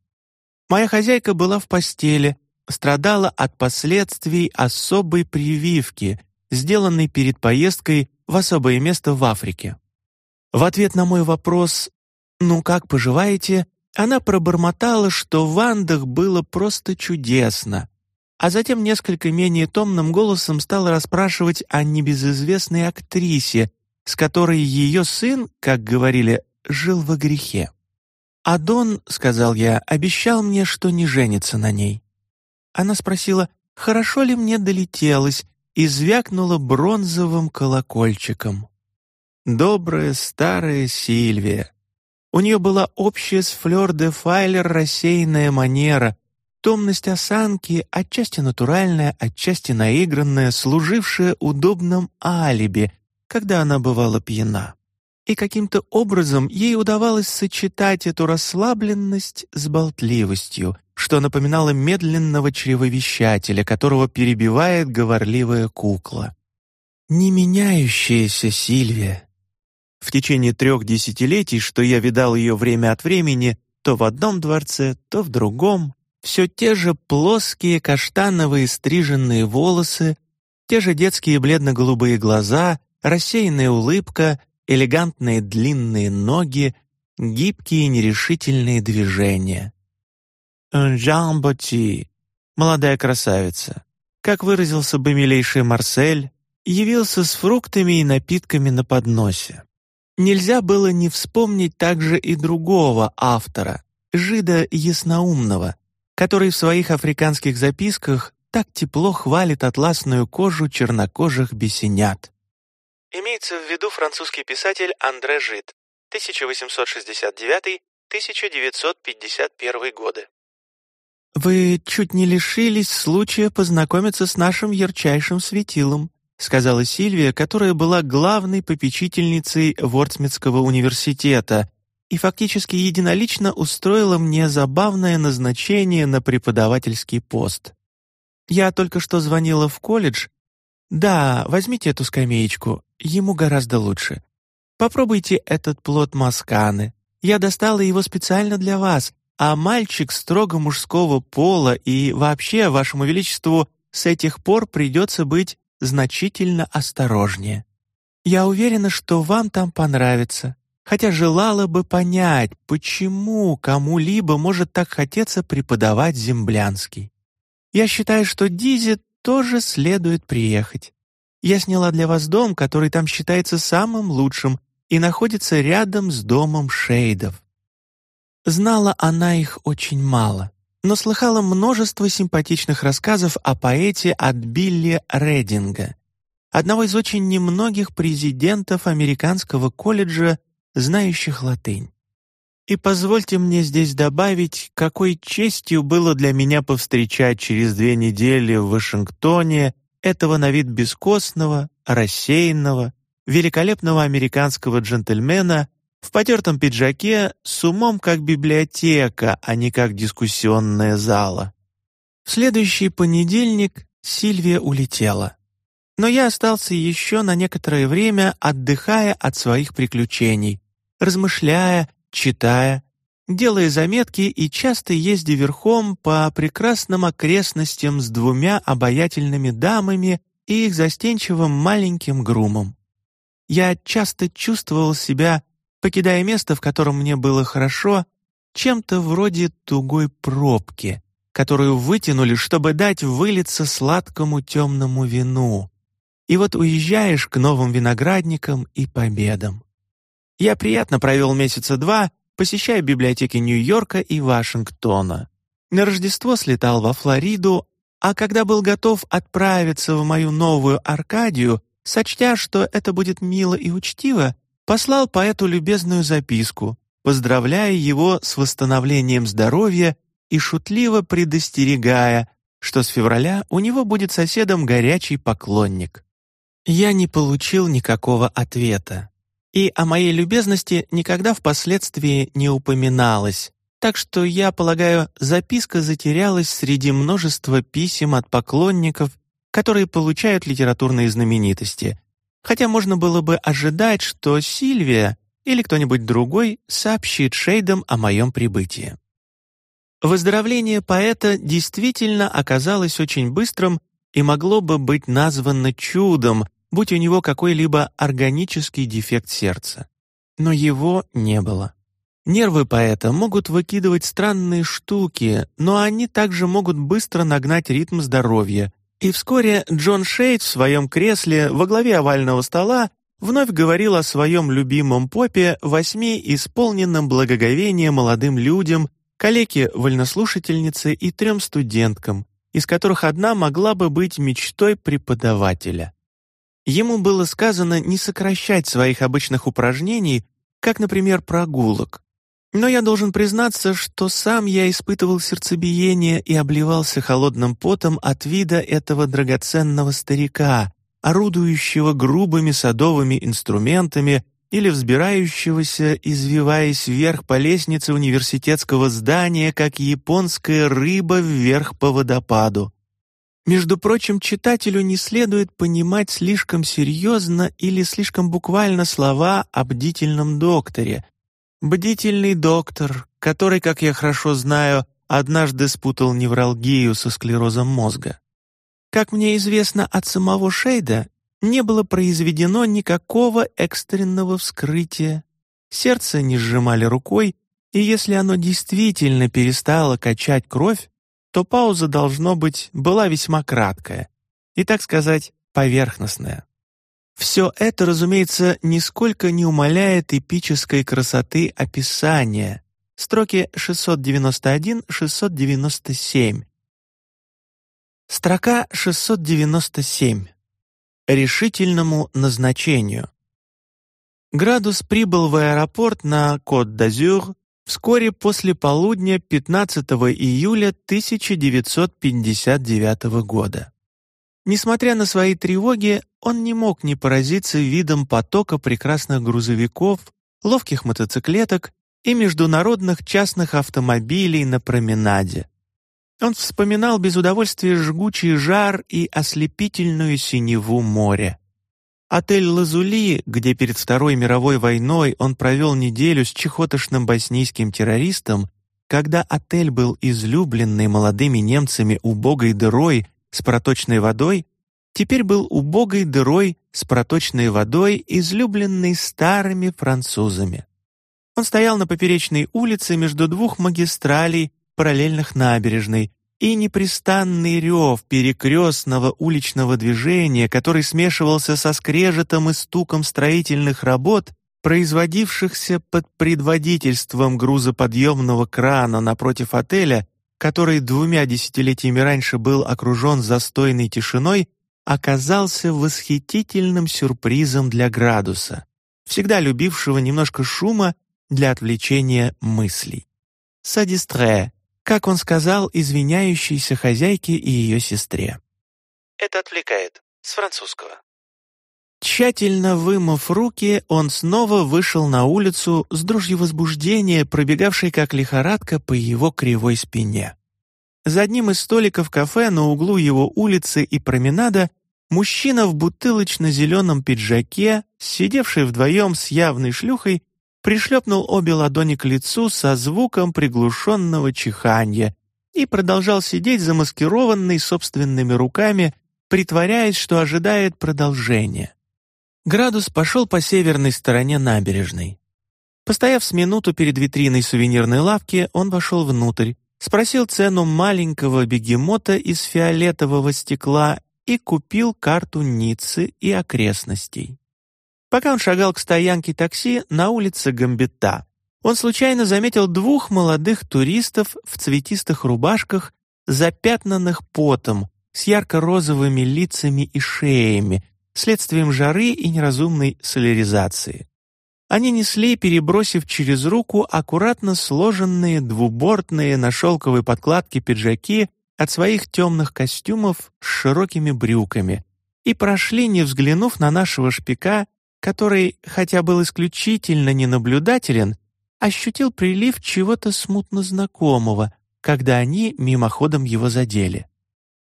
Моя хозяйка была в постели, страдала от последствий особой прививки, сделанной перед поездкой в особое место в Африке. В ответ на мой вопрос «Ну как поживаете?» она пробормотала, что в Андах было просто чудесно, а затем несколько менее томным голосом стала расспрашивать о небезызвестной актрисе, с которой ее сын, как говорили, жил во грехе. «Адон, — сказал я, — обещал мне, что не женится на ней. Она спросила, хорошо ли мне долетелось, и звякнула бронзовым колокольчиком. Добрая старая Сильвия. У нее была общая с Флёр де Файлер рассеянная манера, томность осанки, отчасти натуральная, отчасти наигранная, служившая удобным алиби, когда она бывала пьяна и каким-то образом ей удавалось сочетать эту расслабленность с болтливостью, что напоминало медленного чревовещателя, которого перебивает говорливая кукла. Не меняющаяся Сильвия. В течение трех десятилетий, что я видал ее время от времени, то в одном дворце, то в другом, все те же плоские каштановые стриженные волосы, те же детские бледно-голубые глаза, рассеянная улыбка — элегантные длинные ноги, гибкие нерешительные движения. «Жан Боти», молодая красавица, как выразился бы милейший Марсель, явился с фруктами и напитками на подносе. Нельзя было не вспомнить также и другого автора, жида Ясноумного, который в своих африканских записках так тепло хвалит атласную кожу чернокожих бесенят. Имеется в виду французский писатель Андре Жид, 1869-1951 годы. «Вы чуть не лишились случая познакомиться с нашим ярчайшим светилом», сказала Сильвия, которая была главной попечительницей Вортсмитского университета и фактически единолично устроила мне забавное назначение на преподавательский пост. Я только что звонила в колледж. Да, возьмите эту скамеечку, ему гораздо лучше. Попробуйте этот плод масканы. Я достала его специально для вас, а мальчик строго мужского пола и вообще, вашему величеству, с этих пор придется быть значительно осторожнее. Я уверена, что вам там понравится, хотя желала бы понять, почему кому-либо может так хотеться преподавать землянский. Я считаю, что Дизе тоже следует приехать. Я сняла для вас дом, который там считается самым лучшим и находится рядом с домом Шейдов». Знала она их очень мало, но слыхала множество симпатичных рассказов о поэте от Билли Рединга, одного из очень немногих президентов американского колледжа, знающих латынь. И позвольте мне здесь добавить, какой честью было для меня повстречать через две недели в Вашингтоне этого на вид бескостного, рассеянного, великолепного американского джентльмена в потертом пиджаке с умом как библиотека, а не как дискуссионная зала. В следующий понедельник Сильвия улетела. Но я остался еще на некоторое время, отдыхая от своих приключений, размышляя, читая, делая заметки и часто ездя верхом по прекрасным окрестностям с двумя обаятельными дамами и их застенчивым маленьким грумом. Я часто чувствовал себя, покидая место, в котором мне было хорошо, чем-то вроде тугой пробки, которую вытянули, чтобы дать вылиться сладкому темному вину. И вот уезжаешь к новым виноградникам и победам. Я приятно провел месяца два, посещая библиотеки Нью-Йорка и Вашингтона. На Рождество слетал во Флориду, а когда был готов отправиться в мою новую Аркадию, сочтя, что это будет мило и учтиво, послал поэту любезную записку, поздравляя его с восстановлением здоровья и шутливо предостерегая, что с февраля у него будет соседом горячий поклонник. Я не получил никакого ответа, и о моей любезности никогда впоследствии не упоминалось, так что, я полагаю, записка затерялась среди множества писем от поклонников, которые получают литературные знаменитости, хотя можно было бы ожидать, что Сильвия или кто-нибудь другой сообщит Шейдам о моем прибытии. Выздоровление поэта действительно оказалось очень быстрым и могло бы быть названо чудом, будь у него какой-либо органический дефект сердца. Но его не было. Нервы поэта могут выкидывать странные штуки, но они также могут быстро нагнать ритм здоровья. И вскоре Джон Шейд в своем кресле во главе овального стола вновь говорил о своем любимом попе восьми исполненным благоговения молодым людям калеке-вольнослушательнице и трем студенткам, из которых одна могла бы быть мечтой преподавателя. Ему было сказано не сокращать своих обычных упражнений, как, например, прогулок. Но я должен признаться, что сам я испытывал сердцебиение и обливался холодным потом от вида этого драгоценного старика, орудующего грубыми садовыми инструментами или взбирающегося, извиваясь вверх по лестнице университетского здания, как японская рыба вверх по водопаду. Между прочим, читателю не следует понимать слишком серьезно или слишком буквально слова о бдительном докторе. Бдительный доктор, который, как я хорошо знаю, однажды спутал невралгию со склерозом мозга. Как мне известно от самого Шейда, не было произведено никакого экстренного вскрытия. Сердце не сжимали рукой, и если оно действительно перестало качать кровь, то пауза, должно быть, была весьма краткая и, так сказать, поверхностная. Все это, разумеется, нисколько не умаляет эпической красоты описания. Строки 691-697. Строка 697 решительному назначению. Градус прибыл в аэропорт на Кот-д'Азюр вскоре после полудня 15 июля 1959 года. Несмотря на свои тревоги, он не мог не поразиться видом потока прекрасных грузовиков, ловких мотоциклеток и международных частных автомобилей на променаде. Он вспоминал без удовольствия жгучий жар и ослепительную синеву моря. Отель «Лазули», где перед Второй мировой войной он провел неделю с чехотошным боснийским террористом, когда отель был излюбленный молодыми немцами убогой дырой с проточной водой, теперь был убогой дырой с проточной водой, излюбленной старыми французами. Он стоял на поперечной улице между двух магистралей параллельных набережной, и непрестанный рев перекрестного уличного движения, который смешивался со скрежетом и стуком строительных работ, производившихся под предводительством грузоподъемного крана напротив отеля, который двумя десятилетиями раньше был окружен застойной тишиной, оказался восхитительным сюрпризом для градуса, всегда любившего немножко шума для отвлечения мыслей. «Садистре» как он сказал извиняющейся хозяйке и ее сестре. Это отвлекает. С французского. Тщательно вымыв руки, он снова вышел на улицу с дрожью возбуждения, пробегавшей как лихорадка по его кривой спине. За одним из столиков кафе на углу его улицы и променада мужчина в бутылочно-зеленом пиджаке, сидевший вдвоем с явной шлюхой, пришлепнул обе ладони к лицу со звуком приглушенного чиханья и продолжал сидеть замаскированный собственными руками, притворяясь, что ожидает продолжения. Градус пошел по северной стороне набережной. Постояв с минуту перед витриной сувенирной лавки, он вошел внутрь, спросил цену маленького бегемота из фиолетового стекла и купил карту Ниццы и окрестностей. Пока он шагал к стоянке такси на улице Гамбита, он случайно заметил двух молодых туристов в цветистых рубашках, запятнанных потом, с ярко-розовыми лицами и шеями, следствием жары и неразумной соляризации. Они несли, перебросив через руку аккуратно сложенные двубортные на шелковой подкладке пиджаки от своих темных костюмов с широкими брюками и прошли, не взглянув на нашего шпика, который, хотя был исключительно ненаблюдателен, ощутил прилив чего-то смутно знакомого, когда они мимоходом его задели.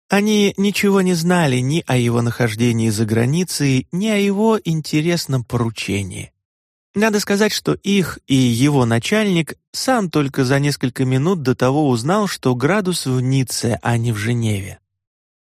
Они ничего не знали ни о его нахождении за границей, ни о его интересном поручении. Надо сказать, что их и его начальник сам только за несколько минут до того узнал, что Градус в Ницце, а не в Женеве.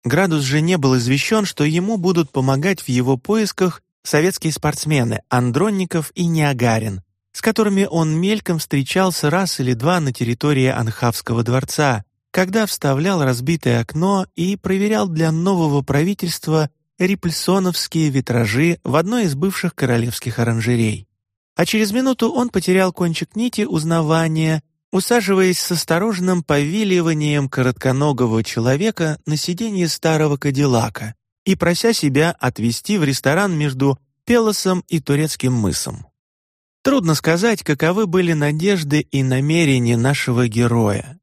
Градус же не был извещен, что ему будут помогать в его поисках советские спортсмены Андронников и Ниагарин, с которыми он мельком встречался раз или два на территории Анхавского дворца, когда вставлял разбитое окно и проверял для нового правительства рипельсоновские витражи в одной из бывших королевских оранжерей. А через минуту он потерял кончик нити узнавания, усаживаясь с осторожным повиливанием коротконогого человека на сиденье старого кадиллака и прося себя отвезти в ресторан между Пелосом и Турецким мысом. Трудно сказать, каковы были надежды и намерения нашего героя.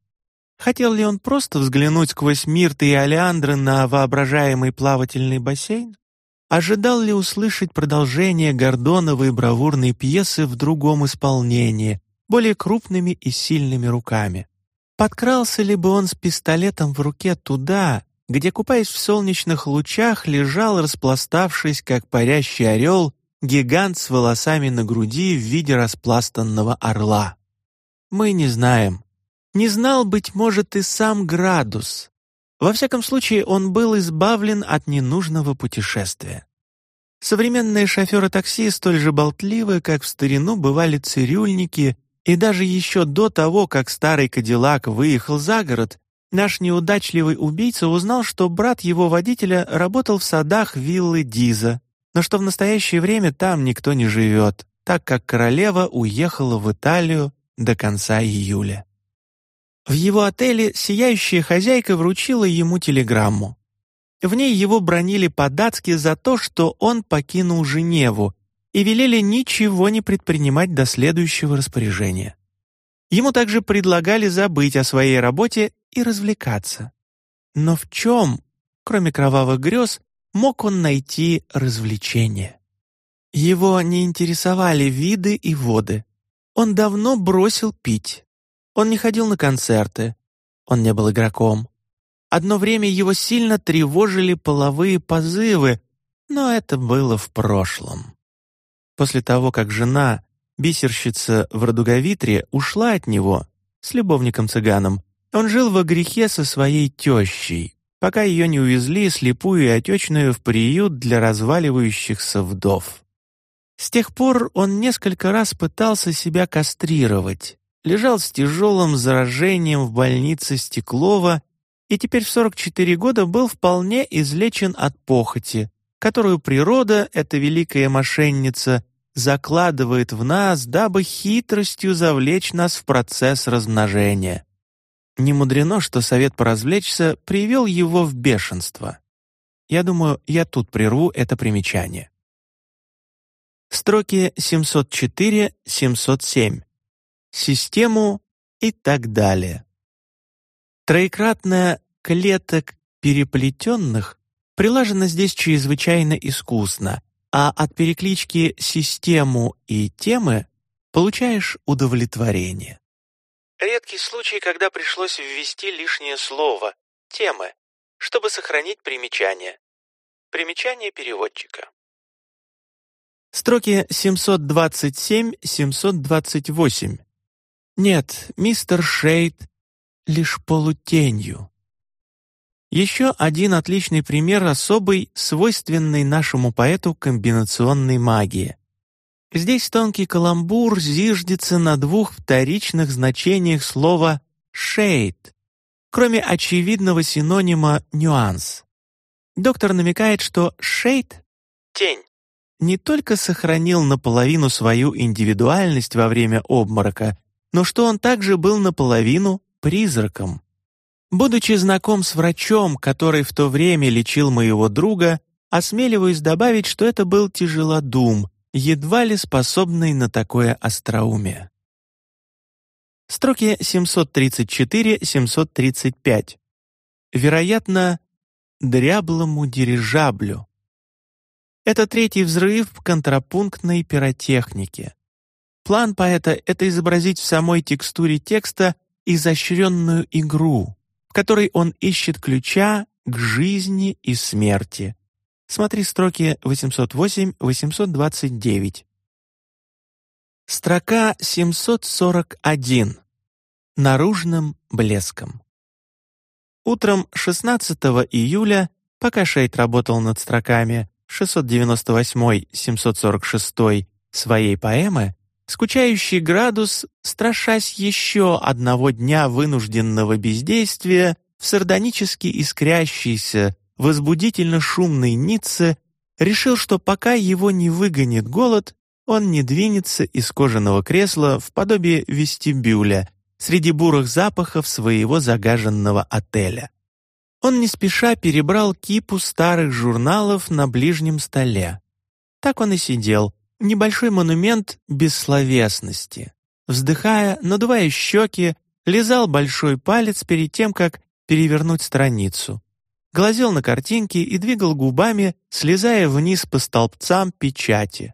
Хотел ли он просто взглянуть сквозь мирты и алиандры на воображаемый плавательный бассейн? Ожидал ли услышать продолжение Гордоновой бравурной пьесы в другом исполнении, более крупными и сильными руками? Подкрался ли бы он с пистолетом в руке туда, где, купаясь в солнечных лучах, лежал, распластавшись, как парящий орел, гигант с волосами на груди в виде распластанного орла? Мы не знаем, не знал, быть может, и сам Градус. Во всяком случае, он был избавлен от ненужного путешествия. Современные шоферы такси столь же болтливы, как в старину бывали цирюльники, и даже еще до того, как старый Кадиллак выехал за город, наш неудачливый убийца узнал, что брат его водителя работал в садах виллы Диза, но что в настоящее время там никто не живет, так как королева уехала в Италию до конца июля. В его отеле сияющая хозяйка вручила ему телеграмму. В ней его бронили по-датски за то, что он покинул Женеву, и велели ничего не предпринимать до следующего распоряжения. Ему также предлагали забыть о своей работе и развлекаться. Но в чем, кроме кровавых грез, мог он найти развлечение? Его не интересовали виды и воды. Он давно бросил пить. Он не ходил на концерты, он не был игроком. Одно время его сильно тревожили половые позывы, но это было в прошлом. После того, как жена, бисерщица в Радуговитре, ушла от него с любовником-цыганом, он жил во грехе со своей тещей, пока ее не увезли слепую и отечную в приют для разваливающихся вдов. С тех пор он несколько раз пытался себя кастрировать, лежал с тяжелым заражением в больнице Стеклова и теперь в 44 года был вполне излечен от похоти, которую природа, эта великая мошенница, закладывает в нас, дабы хитростью завлечь нас в процесс размножения. Не мудрено, что совет поразвлечься привел его в бешенство. Я думаю, я тут прерву это примечание. Строки 704-707 систему и так далее. Троекратная клеток переплетенных прилажено здесь чрезвычайно искусно, а от переклички «систему» и «темы» получаешь удовлетворение. Редкий случай, когда пришлось ввести лишнее слово «темы», чтобы сохранить примечание. Примечание переводчика. Строки 727-728. Нет, мистер Шейд лишь полутенью. Еще один отличный пример особой, свойственной нашему поэту комбинационной магии. Здесь тонкий каламбур зиждется на двух вторичных значениях слова «shade», кроме очевидного синонима «нюанс». Доктор намекает, что «shade» — «тень» не только сохранил наполовину свою индивидуальность во время обморока, но что он также был наполовину призраком. Будучи знаком с врачом, который в то время лечил моего друга, осмеливаюсь добавить, что это был тяжелодум, едва ли способный на такое остроумие. Строки 734-735. Вероятно, дряблому дирижаблю. Это третий взрыв в контрапунктной пиротехнике. План поэта — это изобразить в самой текстуре текста изощренную игру, в которой он ищет ключа к жизни и смерти, Смотри строки 808-829. Строка 741. Наружным блеском. Утром 16 июля, пока Шейд работал над строками 698-746 своей поэмы, скучающий градус, страшась еще одного дня вынужденного бездействия, в сардонически искрящийся возбудительно шумный Ницце решил, что пока его не выгонит голод, он не двинется из кожаного кресла в подобие вестибюля среди бурых запахов своего загаженного отеля. Он не спеша перебрал кипу старых журналов на ближнем столе. Так он и сидел, небольшой монумент бессловесности. Вздыхая, надувая щеки, лизал большой палец перед тем, как перевернуть страницу глазел на картинки и двигал губами, слезая вниз по столбцам печати.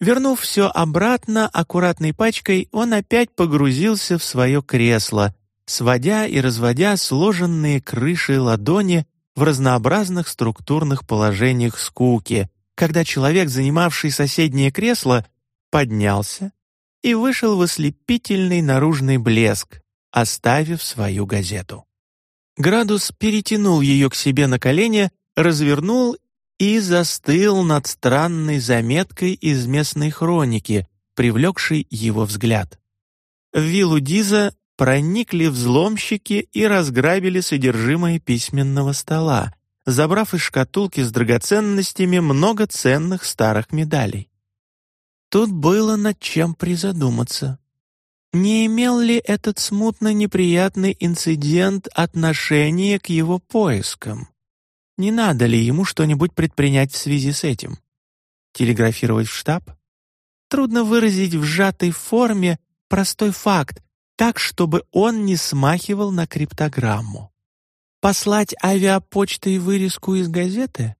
Вернув все обратно аккуратной пачкой, он опять погрузился в свое кресло, сводя и разводя сложенные крыши ладони в разнообразных структурных положениях скуки, когда человек, занимавший соседнее кресло, поднялся и вышел в ослепительный наружный блеск, оставив свою газету. Градус перетянул ее к себе на колени, развернул и застыл над странной заметкой из местной хроники, привлекшей его взгляд. В виллу Диза проникли взломщики и разграбили содержимое письменного стола, забрав из шкатулки с драгоценностями много ценных старых медалей. Тут было над чем призадуматься. Не имел ли этот смутно неприятный инцидент отношение к его поискам? Не надо ли ему что-нибудь предпринять в связи с этим? Телеграфировать в штаб? Трудно выразить в сжатой форме простой факт, так, чтобы он не смахивал на криптограмму. Послать авиапочтой вырезку из газеты?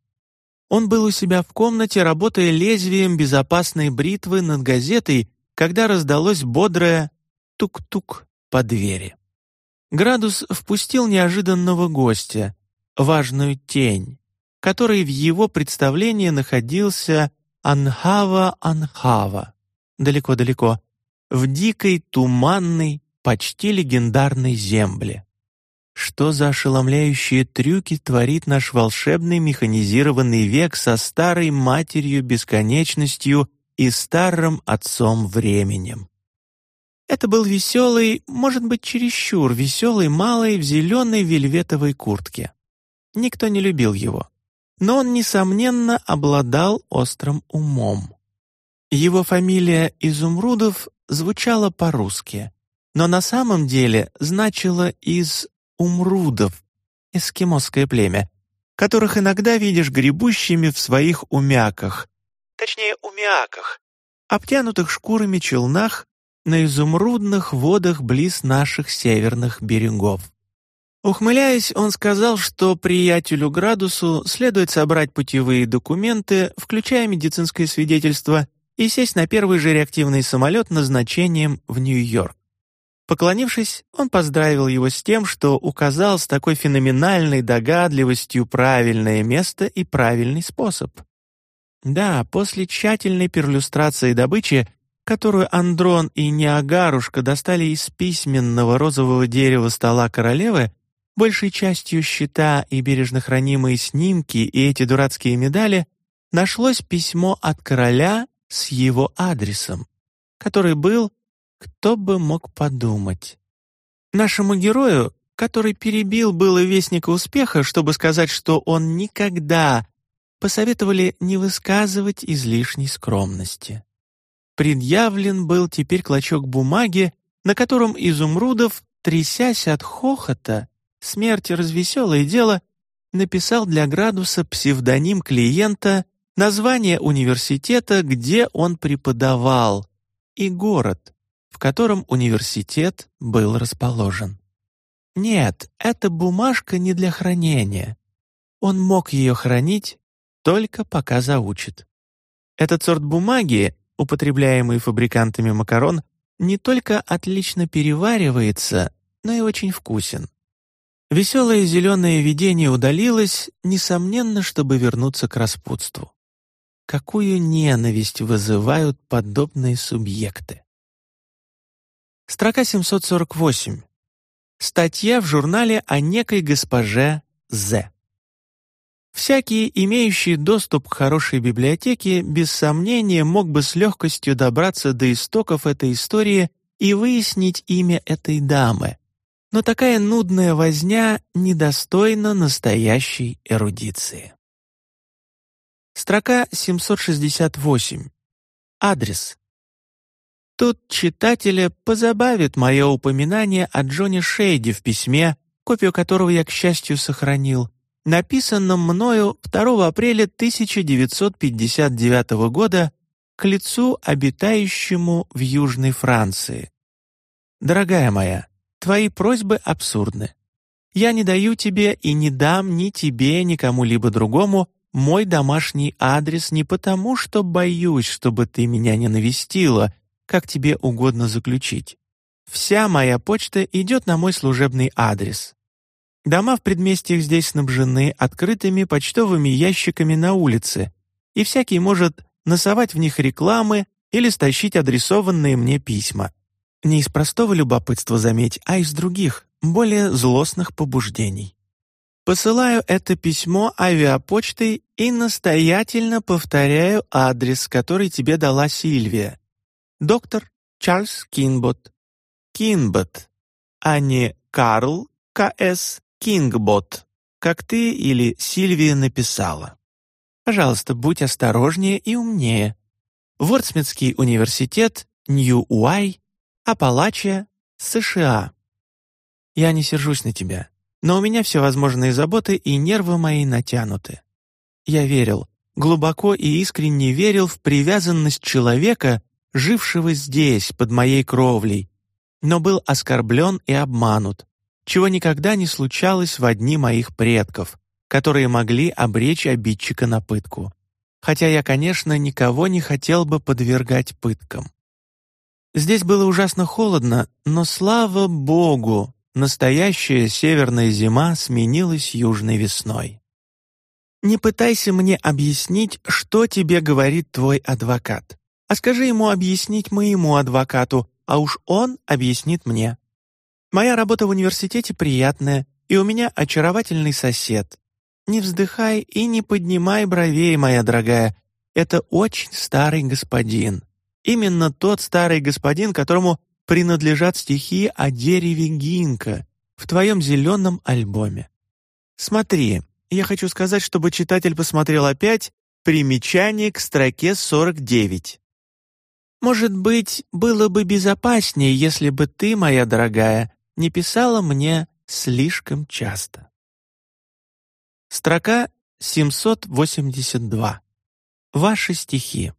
Он был у себя в комнате, работая лезвием безопасной бритвы над газетой, когда раздалось бодрое тук-тук по двери. Градус впустил неожиданного гостя, важную тень, который в его представлении находился Анхава-Анхава, далеко-далеко, в дикой, туманной, почти легендарной земле. Что за ошеломляющие трюки творит наш волшебный механизированный век со старой матерью бесконечностью и старым отцом временем? Это был веселый, может быть, чересчур веселый малый в зеленой вельветовой куртке. Никто не любил его, но он, несомненно, обладал острым умом. Его фамилия Изумрудов звучала по-русски, но на самом деле значила из умрудов, эскимосское племя, которых иногда видишь гребущими в своих умяках, точнее умяках, обтянутых шкурами челнах на изумрудных водах близ наших северных берегов. Ухмыляясь, он сказал, что приятелю Градусу следует собрать путевые документы, включая медицинское свидетельство, и сесть на первый же реактивный самолет назначением в Нью-Йорк. Поклонившись, он поздравил его с тем, что указал с такой феноменальной догадливостью правильное место и правильный способ. Да, после тщательной перлюстрации добычи, которую Андрон и Неагарушка достали из письменного розового дерева стола королевы, большей частью счета и бережно хранимые снимки и эти дурацкие медали, нашлось письмо от короля с его адресом, который был, кто бы мог подумать. Нашему герою, который перебил было вестника успеха, чтобы сказать, что он никогда посоветовали не высказывать излишней скромности. Предъявлен был теперь клочок бумаги, на котором Изумрудов, трясясь от хохота, смерти развеселое дело, написал для Градуса псевдоним клиента, название университета, где он преподавал, и город, в котором университет был расположен. Нет, эта бумажка не для хранения. Он мог ее хранить только пока заучит. Этот сорт бумаги, употребляемый фабрикантами макарон, не только отлично переваривается, но и очень вкусен. Веселое зеленое видение удалилось, несомненно, чтобы вернуться к распутству. Какую ненависть вызывают подобные субъекты? Строка 748. Статья в журнале о некой госпоже З. Всякий, имеющий доступ к хорошей библиотеке, без сомнения мог бы с легкостью добраться до истоков этой истории и выяснить имя этой дамы. Но такая нудная возня недостойна настоящей эрудиции. Строка 768. Адрес. Тут читателя позабавит мое упоминание о Джоне Шейде в письме, копию которого я, к счастью, сохранил, написанном мною 2 апреля 1959 года к лицу, обитающему в Южной Франции. «Дорогая моя, твои просьбы абсурдны. Я не даю тебе и не дам ни тебе, ни кому-либо другому мой домашний адрес не потому, что боюсь, чтобы ты меня не навестила, как тебе угодно заключить. Вся моя почта идет на мой служебный адрес. Дома в предместьях здесь снабжены открытыми почтовыми ящиками на улице, и всякий может носовать в них рекламы или стащить адресованные мне письма. Не из простого любопытства, заметь, а из других, более злостных побуждений. Посылаю это письмо авиапочтой и настоятельно повторяю адрес, который тебе дала Сильвия. Доктор Чарльз Кинбот. Кинбот, а не Карл К.С. Кингбот, как ты или Сильвия написала. Пожалуйста, будь осторожнее и умнее. Вордсмитский университет, Нью-Уай, Апалачия, США. Я не сержусь на тебя, но у меня всевозможные заботы и нервы мои натянуты. Я верил, глубоко и искренне верил в привязанность человека, жившего здесь, под моей кровлей, но был оскорблен и обманут, чего никогда не случалось в одни моих предков, которые могли обречь обидчика на пытку. Хотя я, конечно, никого не хотел бы подвергать пыткам. Здесь было ужасно холодно, но, слава богу, настоящая северная зима сменилась южной весной. Не пытайся мне объяснить, что тебе говорит твой адвокат, а скажи ему объяснить моему адвокату, а уж он объяснит мне. Моя работа в университете приятная, и у меня очаровательный сосед. Не вздыхай и не поднимай бровей, моя дорогая. Это очень старый господин. Именно тот старый господин, которому принадлежат стихи о дереве гинка в твоем зеленом альбоме. Смотри, я хочу сказать, чтобы читатель посмотрел опять примечание к строке 49. Может быть, было бы безопаснее, если бы ты, моя дорогая, не писала мне слишком часто. Строка 782. Ваши стихи.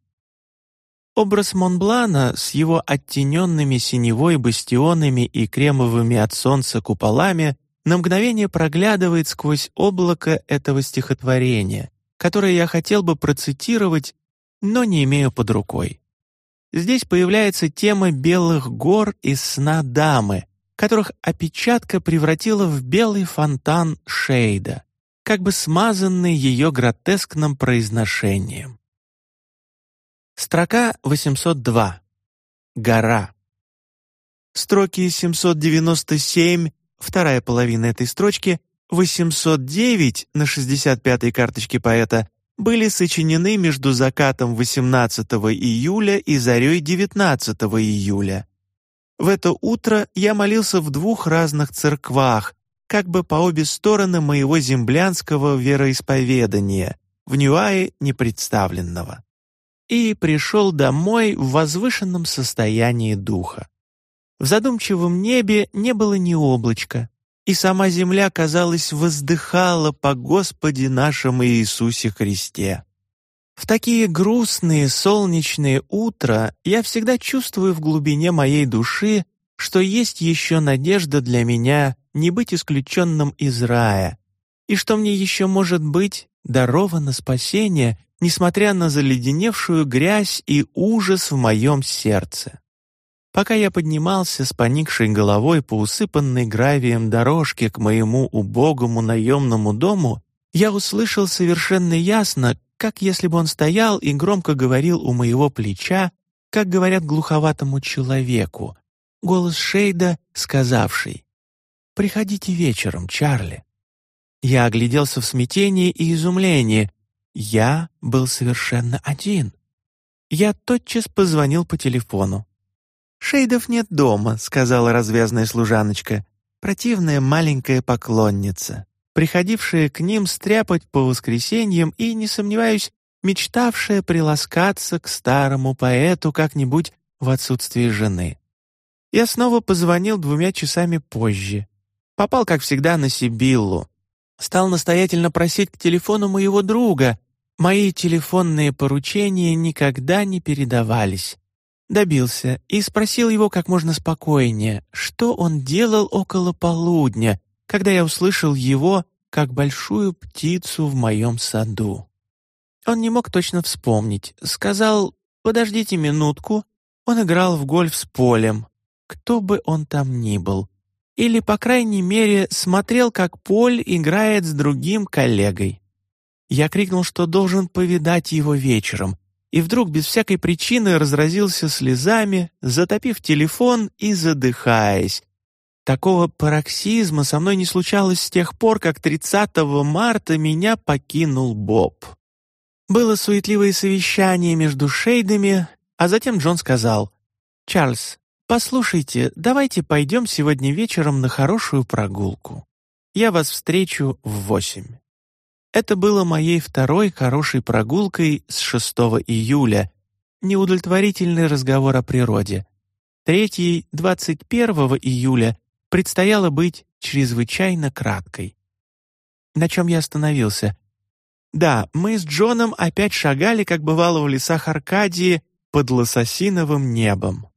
Образ Монблана с его оттененными синевой бастионами и кремовыми от солнца куполами на мгновение проглядывает сквозь облако этого стихотворения, которое я хотел бы процитировать, но не имею под рукой. Здесь появляется тема белых гор из сна дамы, которых опечатка превратила в белый фонтан Шейда, как бы смазанный ее гротескным произношением. Строка 802. Гора. Строки 797, вторая половина этой строчки, 809 на 65-й карточке поэта были сочинены между закатом 18 июля и зарей 19 июля. В это утро я молился в двух разных церквах, как бы по обе стороны моего землянского вероисповедания, в Ньюае непредставленного. И пришел домой в возвышенном состоянии духа. В задумчивом небе не было ни облачка, и сама земля, казалось, воздыхала по Господе нашему Иисусе Христе. В такие грустные солнечные утра я всегда чувствую в глубине моей души, что есть еще надежда для меня не быть исключенным из рая, и что мне еще может быть даровано спасение, несмотря на заледеневшую грязь и ужас в моем сердце. Пока я поднимался с поникшей головой по усыпанной гравием дорожке к моему убогому наемному дому, я услышал совершенно ясно, как если бы он стоял и громко говорил у моего плеча, как говорят глуховатому человеку, голос Шейда, сказавший «Приходите вечером, Чарли». Я огляделся в смятении и изумлении. Я был совершенно один. Я тотчас позвонил по телефону. «Шейдов нет дома», — сказала развязная служаночка, противная маленькая поклонница, приходившая к ним стряпать по воскресеньям и, не сомневаюсь, мечтавшая приласкаться к старому поэту как-нибудь в отсутствие жены. Я снова позвонил двумя часами позже. Попал, как всегда, на Сибиллу. Стал настоятельно просить к телефону моего друга. Мои телефонные поручения никогда не передавались добился и спросил его как можно спокойнее, что он делал около полудня, когда я услышал его как большую птицу в моем саду. Он не мог точно вспомнить, сказал «подождите минутку», он играл в гольф с полем, кто бы он там ни был, или, по крайней мере, смотрел, как Поль играет с другим коллегой. Я крикнул, что должен повидать его вечером, и вдруг без всякой причины разразился слезами, затопив телефон и задыхаясь. Такого пароксизма со мной не случалось с тех пор, как 30 марта меня покинул Боб. Было суетливое совещание между шейдами, а затем Джон сказал, «Чарльз, послушайте, давайте пойдем сегодня вечером на хорошую прогулку. Я вас встречу в восемь». Это было моей второй хорошей прогулкой с 6 июля, неудовлетворительный разговор о природе. Третьей, 21 июля, предстояло быть чрезвычайно краткой. На чем я остановился? Да, мы с Джоном опять шагали, как бывало в лесах Аркадии, под лососиновым небом.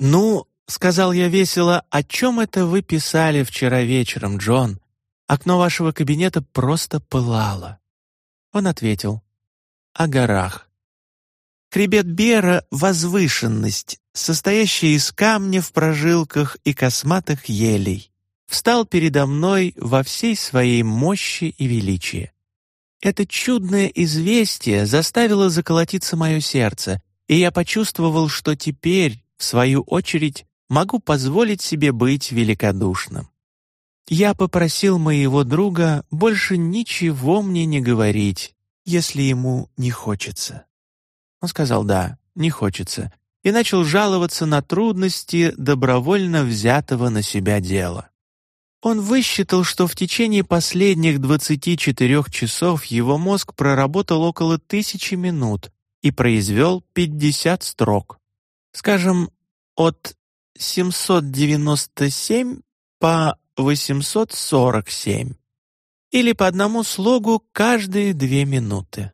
«Ну, — сказал я весело, — о чем это вы писали вчера вечером, Джон?» Окно вашего кабинета просто пылало. Он ответил. О горах. Хребет Бера — возвышенность, состоящая из камня в прожилках и косматых елей, встал передо мной во всей своей мощи и величии. Это чудное известие заставило заколотиться мое сердце, и я почувствовал, что теперь, в свою очередь, могу позволить себе быть великодушным. Я попросил моего друга больше ничего мне не говорить, если ему не хочется. Он сказал «да, не хочется», и начал жаловаться на трудности добровольно взятого на себя дела. Он высчитал, что в течение последних 24 часов его мозг проработал около тысячи минут и произвел 50 строк. Скажем, от 797 по 847, или по одному слогу каждые две минуты.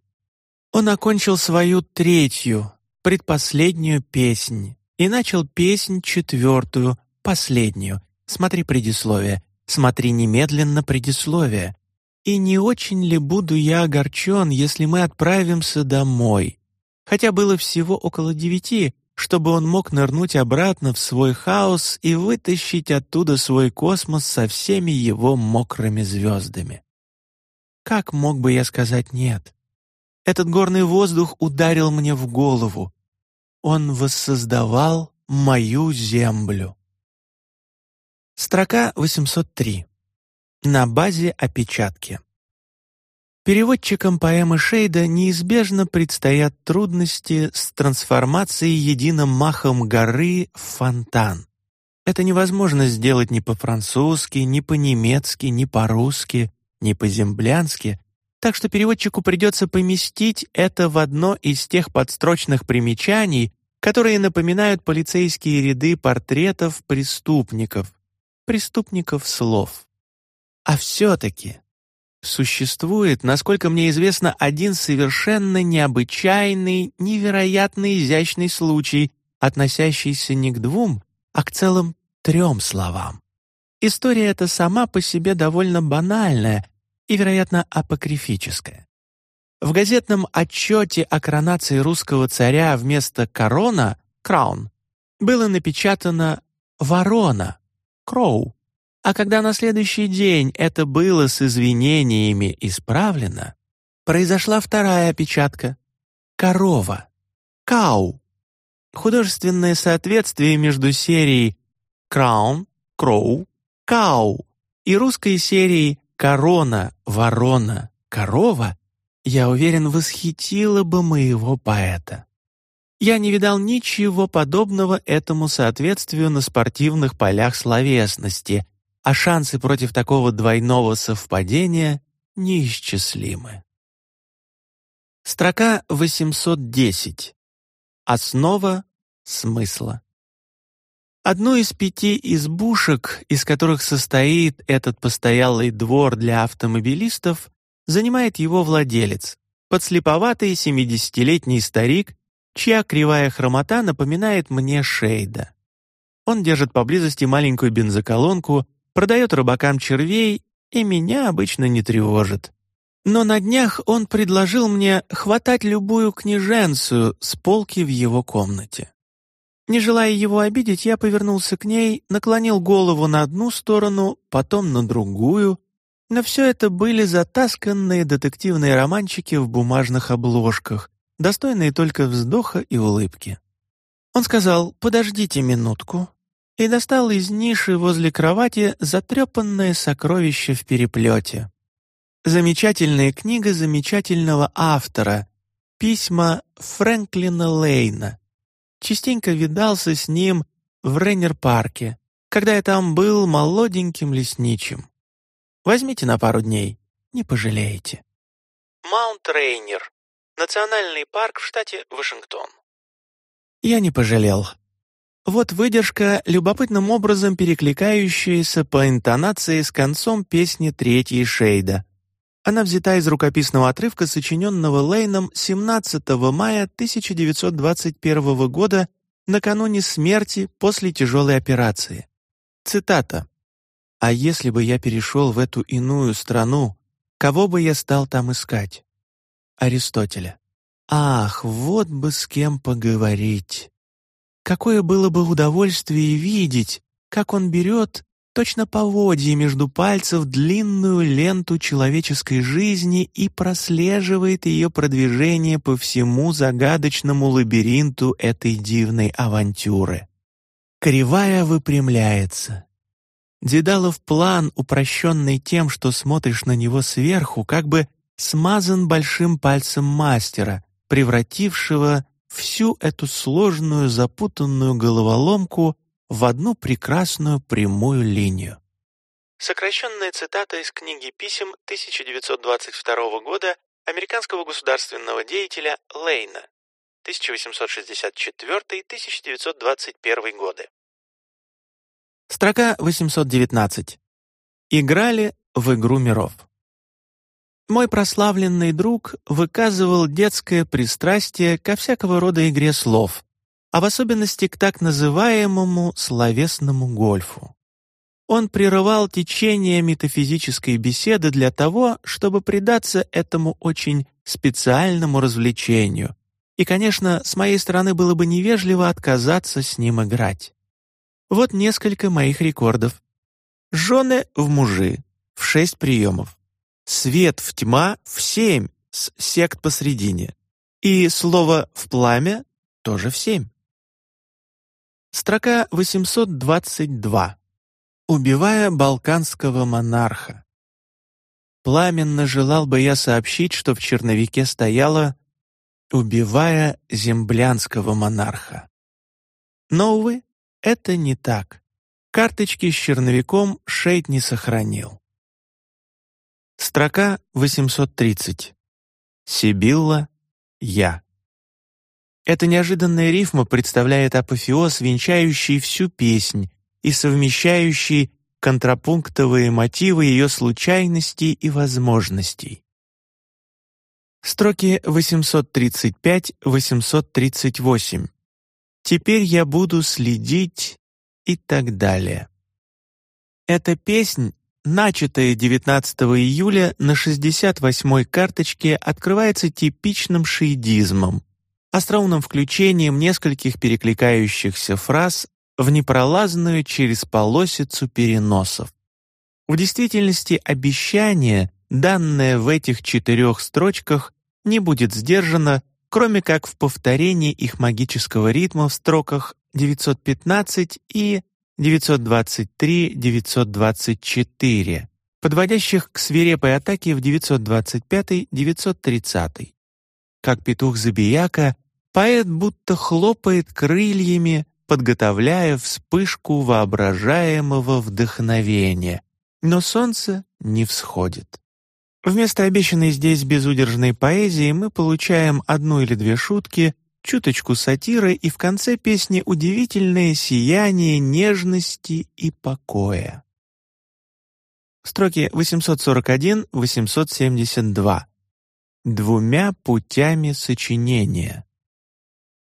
Он окончил свою третью, предпоследнюю песнь и начал песнь четвертую, последнюю, смотри предисловие, Смотри немедленно предисловие. И не очень ли буду я огорчен, если мы отправимся домой? Хотя было всего около девяти, чтобы он мог нырнуть обратно в свой хаос и вытащить оттуда свой космос со всеми его мокрыми звездами. Как мог бы я сказать «нет»? Этот горный воздух ударил мне в голову. Он воссоздавал мою землю. Строка 803. На базе опечатки. Переводчикам поэмы Шейда неизбежно предстоят трудности с трансформацией единым махом горы в фонтан. Это невозможно сделать ни по-французски, ни по-немецки, ни по-русски, ни по-землянски, так что переводчику придется поместить это в одно из тех подстрочных примечаний, которые напоминают полицейские ряды портретов преступников, преступников слов. А все-таки существует, насколько мне известно, один совершенно необычайный, невероятно изящный случай, относящийся не к двум, а к целым трем словам. История эта сама по себе довольно банальная и, вероятно, апокрифическая. В газетном отчете о коронации русского царя вместо «корона» — «краун» было напечатано «ворона» — «кроу». А когда на следующий день это было с извинениями исправлено, произошла вторая опечатка — «корова» — «кау». Художественное соответствие между серией «краун», «кроу», «кау» и русской серией «корона», «ворона», «корова» я уверен, восхитило бы моего поэта. Я не видал ничего подобного этому соответствию на спортивных полях словесности, а шансы против такого двойного совпадения неисчислимы. Строка 810. Основа смысла. Одну из пяти избушек, из которых состоит этот постоялый двор для автомобилистов, занимает его владелец, подслеповатый семидесятилетний старик, чья кривая хромота напоминает мне Шейда. Он держит поблизости маленькую бензоколонку, продает рыбакам червей и меня обычно не тревожит. Но на днях он предложил мне хватать любую книженцию с полки в его комнате. Не желая его обидеть, я повернулся к ней, наклонил голову на одну сторону, потом на другую, но все это были затасканные детективные романчики в бумажных обложках, достойные только вздоха и улыбки. Он сказал «Подождите минутку» и достал из ниши возле кровати затрепанное сокровище в переплете. Замечательная книга замечательного автора, письма Фрэнклина Лейна. Частенько видался с ним в Рейнер-парке, когда я там был молоденьким лесничим. Возьмите на пару дней, не пожалеете. Маунт Рейнер. Национальный парк в штате Вашингтон. Я не пожалел. Вот выдержка, любопытным образом перекликающаяся по интонации с концом песни третьей Шейда. Она взята из рукописного отрывка, сочиненного Лейном 17 мая 1921 года накануне смерти после тяжелой операции. Цитата. А если бы я перешел в эту иную страну, кого бы я стал там искать? Аристотеля. Ах, вот бы с кем поговорить. Какое было бы удовольствие видеть, как он берет точно поводье между пальцев длинную ленту человеческой жизни и прослеживает ее продвижение по всему загадочному лабиринту этой дивной авантюры. Кривая выпрямляется, Дедалов план, упрощенный тем, что смотришь на него сверху, как бы смазан большим пальцем мастера, превратившего всю эту сложную запутанную головоломку в одну прекрасную прямую линию. Сокращенная цитата из книги писем 1922 года американского государственного деятеля Лейна 1864-1921 годы. Строка 819. Играли в игру миров. Мой прославленный друг выказывал детское пристрастие ко всякого рода игре слов, а в особенности к так называемому словесному гольфу. он прерывал течение метафизической беседы для того, чтобы предаться этому очень специальному развлечению. И, конечно, с моей стороны было бы невежливо отказаться с ним играть. Вот несколько моих рекордов. Жены в мужи в шесть приемов. Свет в тьма в семь с сект посредине. И слово «в пламя» тоже в семь. Строка 822. Убивая балканского монарха. Пламенно желал бы я сообщить, что в черновике стояло «убивая землянского монарха». Но, увы, это не так. Карточки с черновиком Шейд не сохранил. Строка 830. Сибилла, я. Эта неожиданная рифма представляет апофеоз, венчающий всю песнь и совмещающий контрапунктовые мотивы ее случайностей и возможностей. Строки 835-838. «Теперь я буду следить» и так далее. Эта песнь, начатая 19 июля на 68-й карточке, открывается типичным шейдизмом, остроумным включением нескольких перекликающихся фраз в непролазную через полосицу переносов. В действительности обещание, данное в этих четырех строчках, не будет сдержано, кроме как в повторении их магического ритма в строках 915 и 923-924, подводящих к свирепой атаке в 925-930. Как петух-забияка, поэт будто хлопает крыльями, подготовляя вспышку воображаемого вдохновения, но солнце не всходит. Вместо обещанной здесь безудержной поэзии мы получаем одну или две шутки, чуточку сатиры и в конце песни удивительное сияние нежности и покоя. Строки 841-872. Двумя путями сочинения.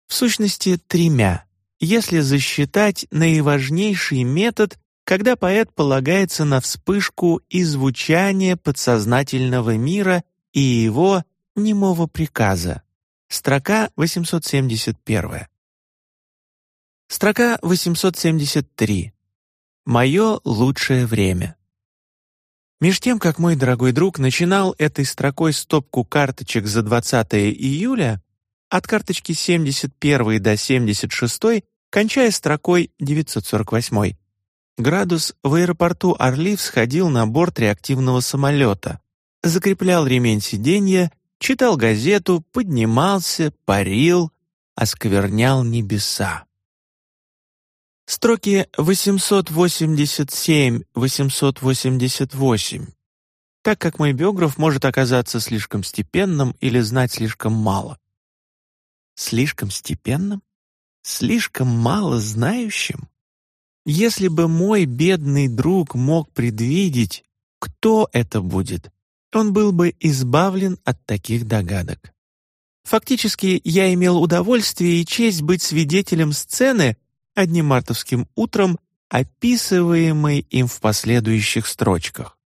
В сущности, тремя если засчитать наиважнейший метод, когда поэт полагается на вспышку и звучание подсознательного мира и его немого приказа. Строка 871. Строка 873. «Мое лучшее время». Меж тем, как мой дорогой друг начинал этой строкой стопку карточек за 20 июля, от карточки 71 до 76 кончая строкой 948. Градус в аэропорту Орлив сходил на борт реактивного самолета, закреплял ремень сиденья, читал газету, поднимался, парил, осквернял небеса. Строки 887-888. Так как мой биограф может оказаться слишком степенным или знать слишком мало. Слишком степенным? слишком мало знающим? Если бы мой бедный друг мог предвидеть, кто это будет, он был бы избавлен от таких догадок. Фактически, я имел удовольствие и честь быть свидетелем сцены одним мартовским утром, описываемой им в последующих строчках.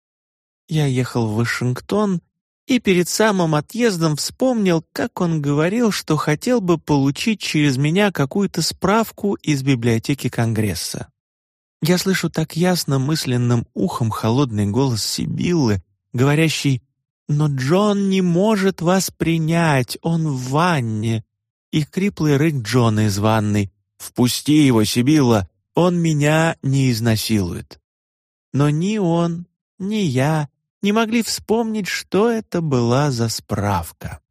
Я ехал в Вашингтон и перед самым отъездом вспомнил, как он говорил, что хотел бы получить через меня какую-то справку из библиотеки Конгресса. Я слышу так ясно мысленным ухом холодный голос Сибиллы, говорящий «Но Джон не может вас принять, он в ванне». И хриплый рык Джона из ванной «Впусти его, Сибилла, он меня не изнасилует». Но ни он, ни я не могли вспомнить, что это была за справка.